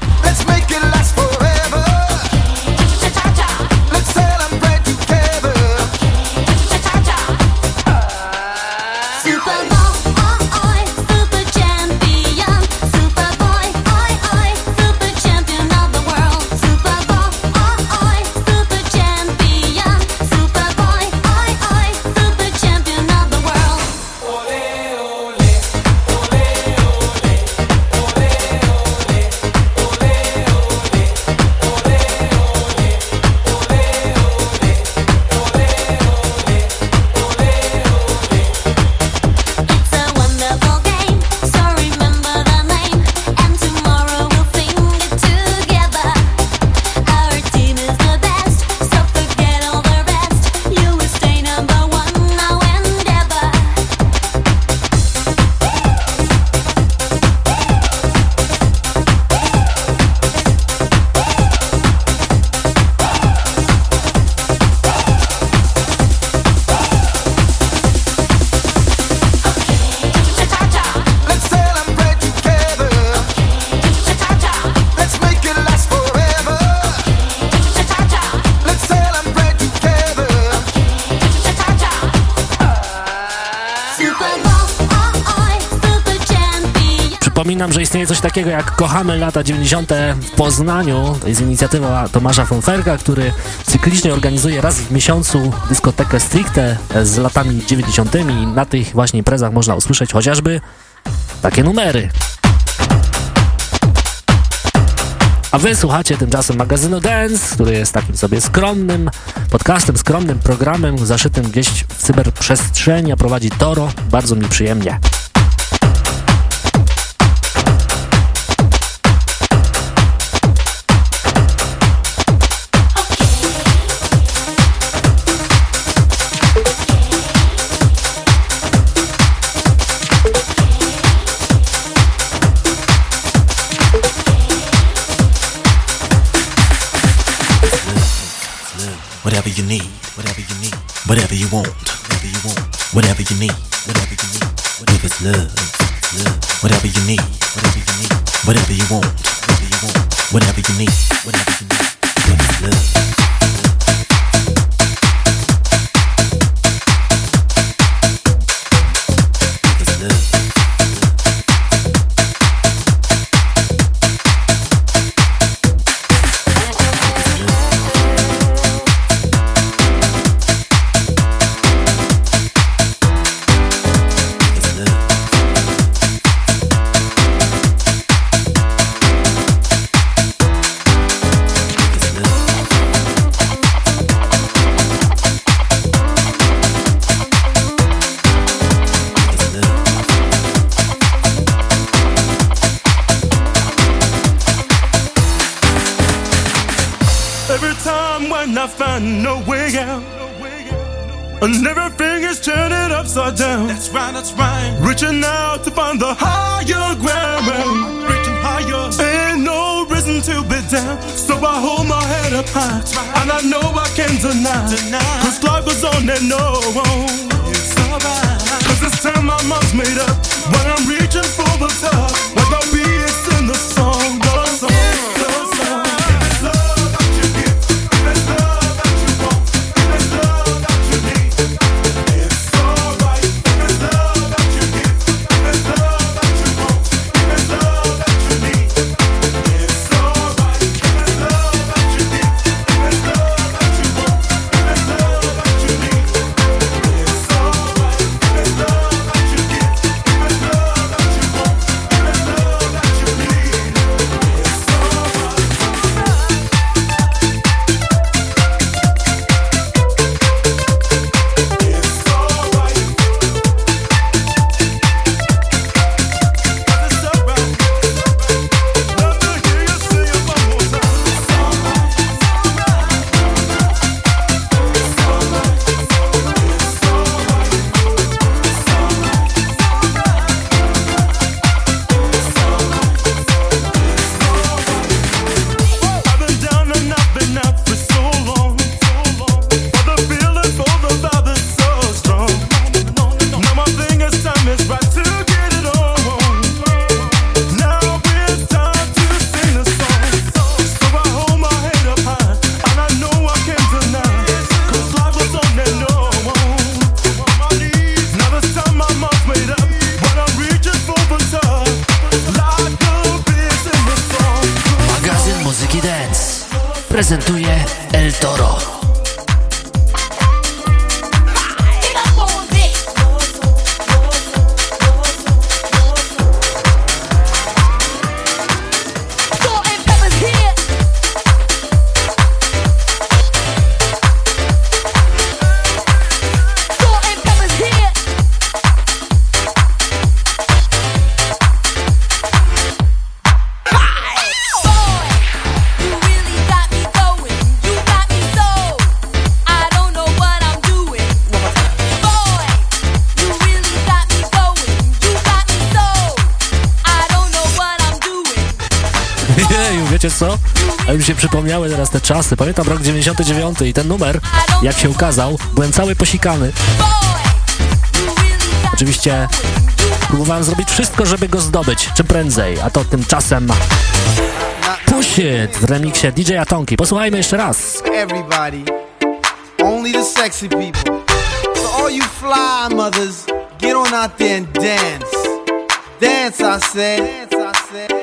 Takiego jak Kochamy lata 90. w Poznaniu. To jest inicjatywa Tomasza Fonferka, który cyklicznie organizuje raz w miesiącu dyskotekę stricte z latami 90. i na tych właśnie imprezach można usłyszeć chociażby takie numery. A wy słuchacie tymczasem magazynu Dance, który jest takim sobie skromnym podcastem, skromnym programem zaszytym gdzieś w cyberprzestrzeni, a prowadzi Toro. Bardzo mi przyjemnie. Whatever you need, whatever you need, whatever you want, whatever you want, whatever you need, whatever you need. If it's love, love. Whatever you need, whatever you need, whatever you want, whatever you want, whatever you need, whatever you need. No way out, and everything is turning upside down. That's right, that's right. Reaching out to find the higher ground. Reaching higher. Ain't no reason to be down. So I hold my head up high. And I know I can't deny. Cause life goes on and on. Przypomniały teraz te czasy. Pamiętam rok 99 i ten numer, jak się ukazał, byłem cały posikany. Oczywiście próbowałem zrobić wszystko, żeby go zdobyć, czym prędzej, a to tymczasem Push It w remiksie DJ Atonki. Posłuchajmy jeszcze raz. Everybody, only the sexy people. So all you fly mothers, get on out there and dance. Dance, I said. Dance, I said.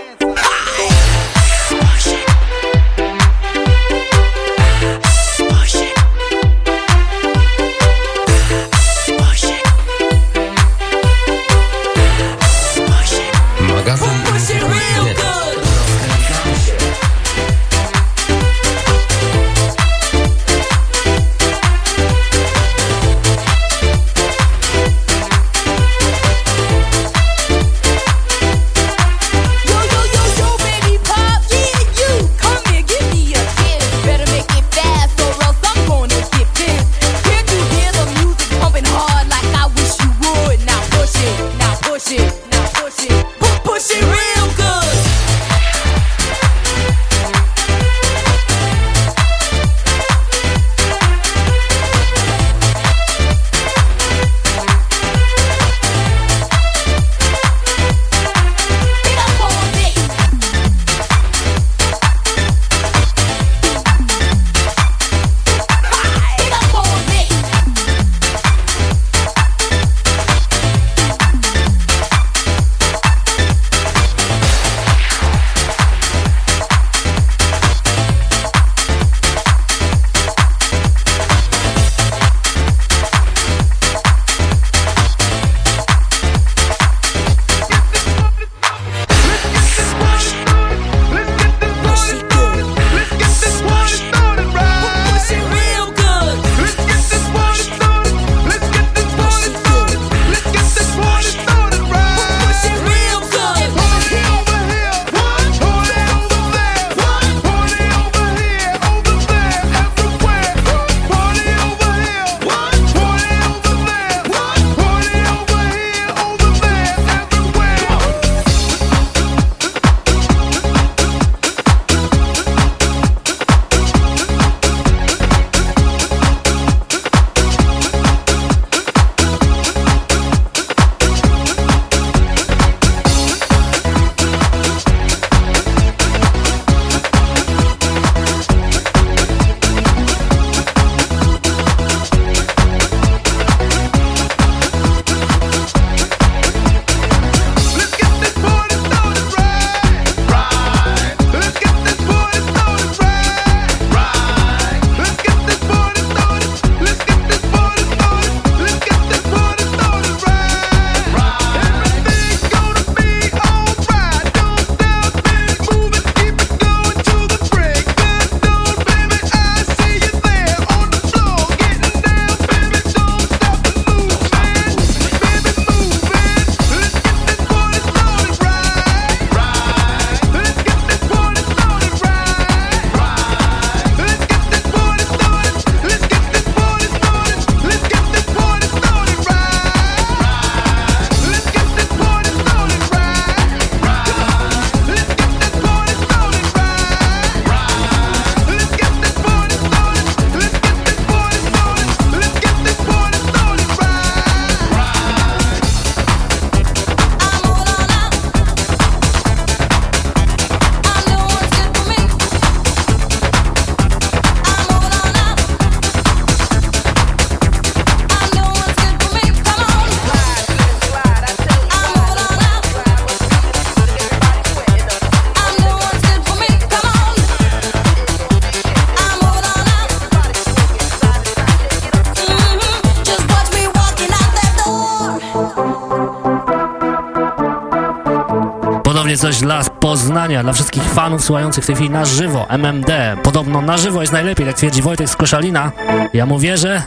wysyłających w tej chwili na żywo MMD. Podobno na żywo jest najlepiej, jak twierdzi Wojtek z Koszalina. Ja mu wierzę,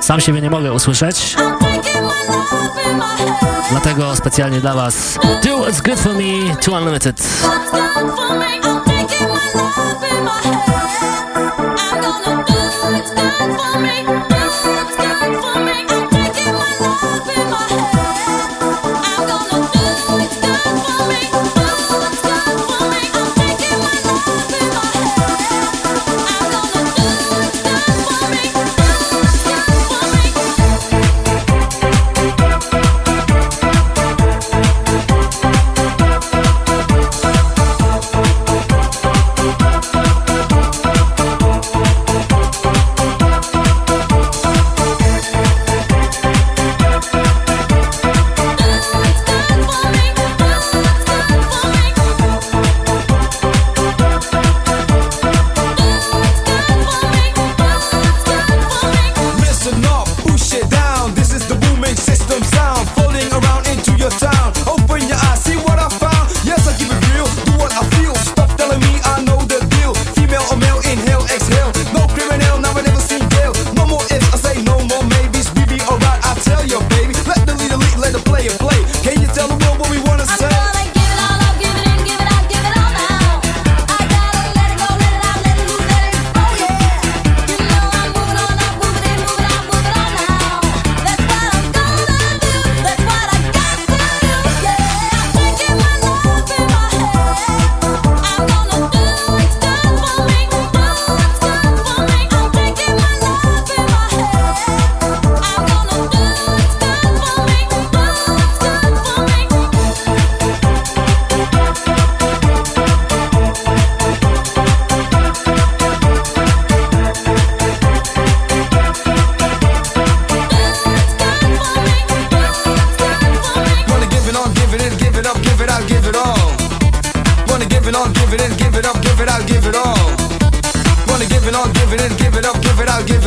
sam siebie nie mogę usłyszeć. Dlatego specjalnie dla Was Do What's Good For Me, To Unlimited.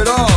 it all.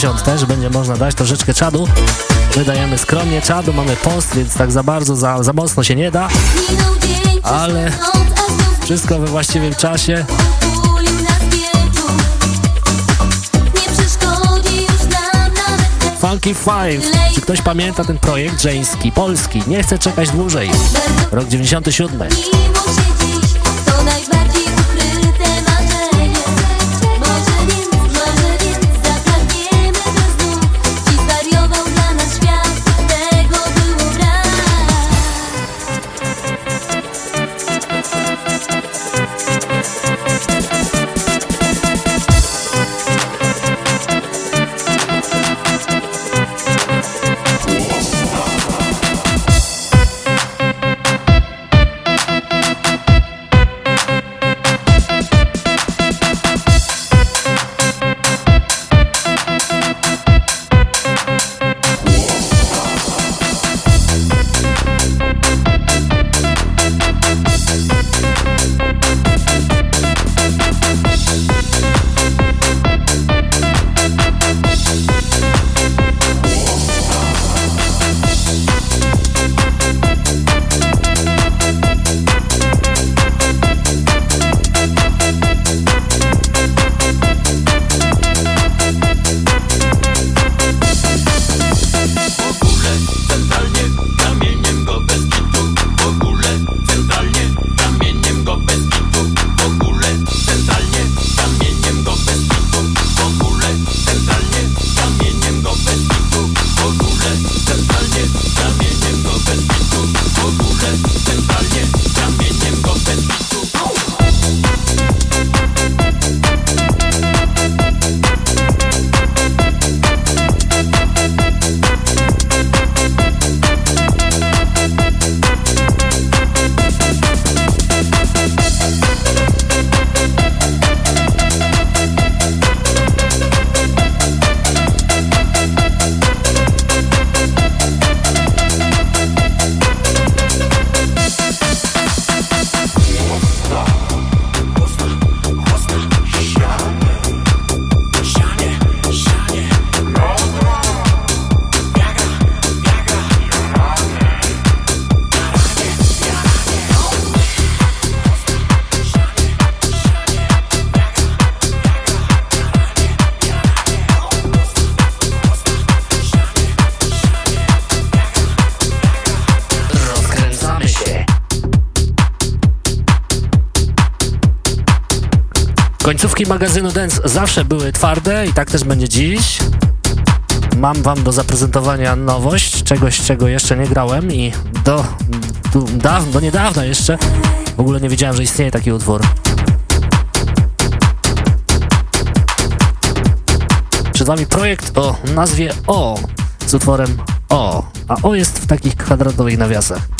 50 też będzie można dać troszeczkę czadu. Wydajemy skromnie czadu, mamy post, więc tak za bardzo, za, za mocno się nie da. Ale wszystko we właściwym czasie. Funky Five. Czy ktoś pamięta ten projekt żeński, polski? Nie chcę czekać dłużej. Rok 97. magazynu Dance zawsze były twarde i tak też będzie dziś. Mam wam do zaprezentowania nowość, czegoś, czego jeszcze nie grałem i do, do, daw, do niedawna jeszcze w ogóle nie wiedziałem, że istnieje taki utwór. Przed wami projekt o nazwie O z utworem O, a O jest w takich kwadratowych nawiasach.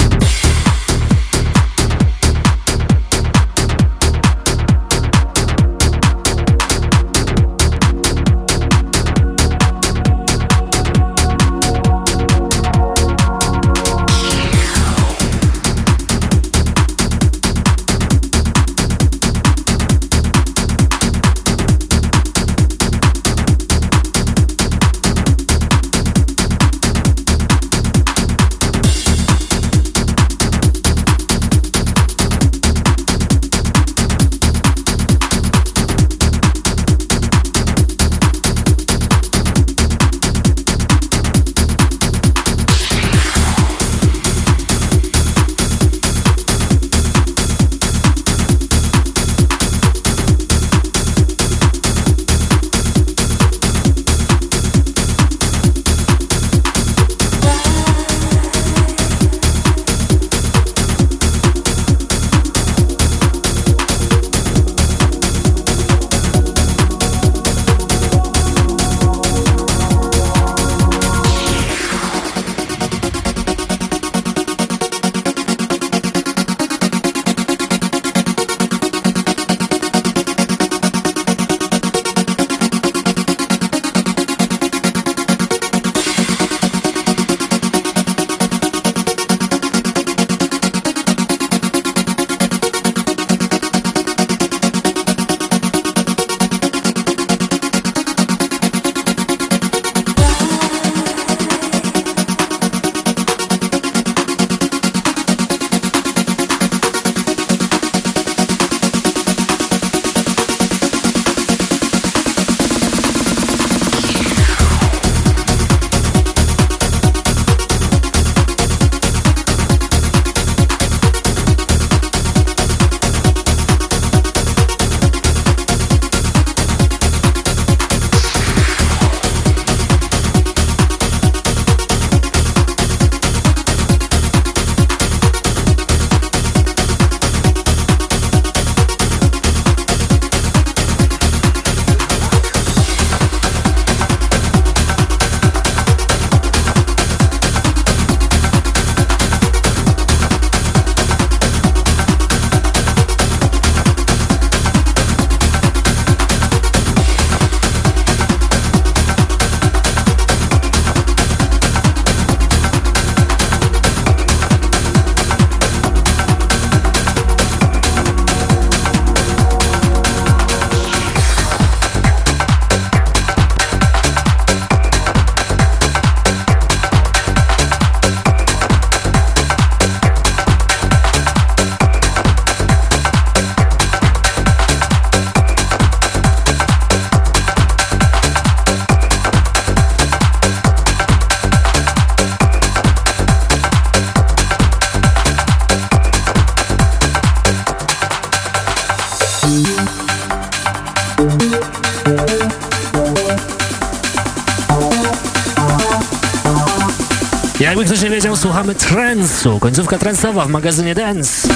Transu. Końcówka transowa w magazynie Dance.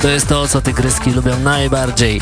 To jest to, co tygryski lubią najbardziej.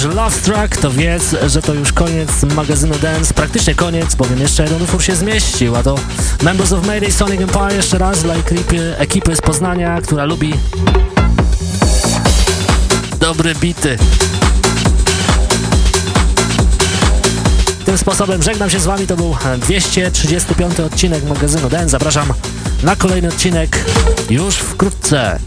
Słyszysz Love Struck, to wiedz, że to już koniec magazynu Dance. Praktycznie koniec, bowiem jeszcze jeden utwór się zmieścił, a to Members of Mayday Sonic Empire jeszcze raz dla ekipy, ekipy z Poznania, która lubi dobre bity. Tym sposobem żegnam się z Wami. To był 235 odcinek magazynu Den. Zapraszam na kolejny odcinek już wkrótce.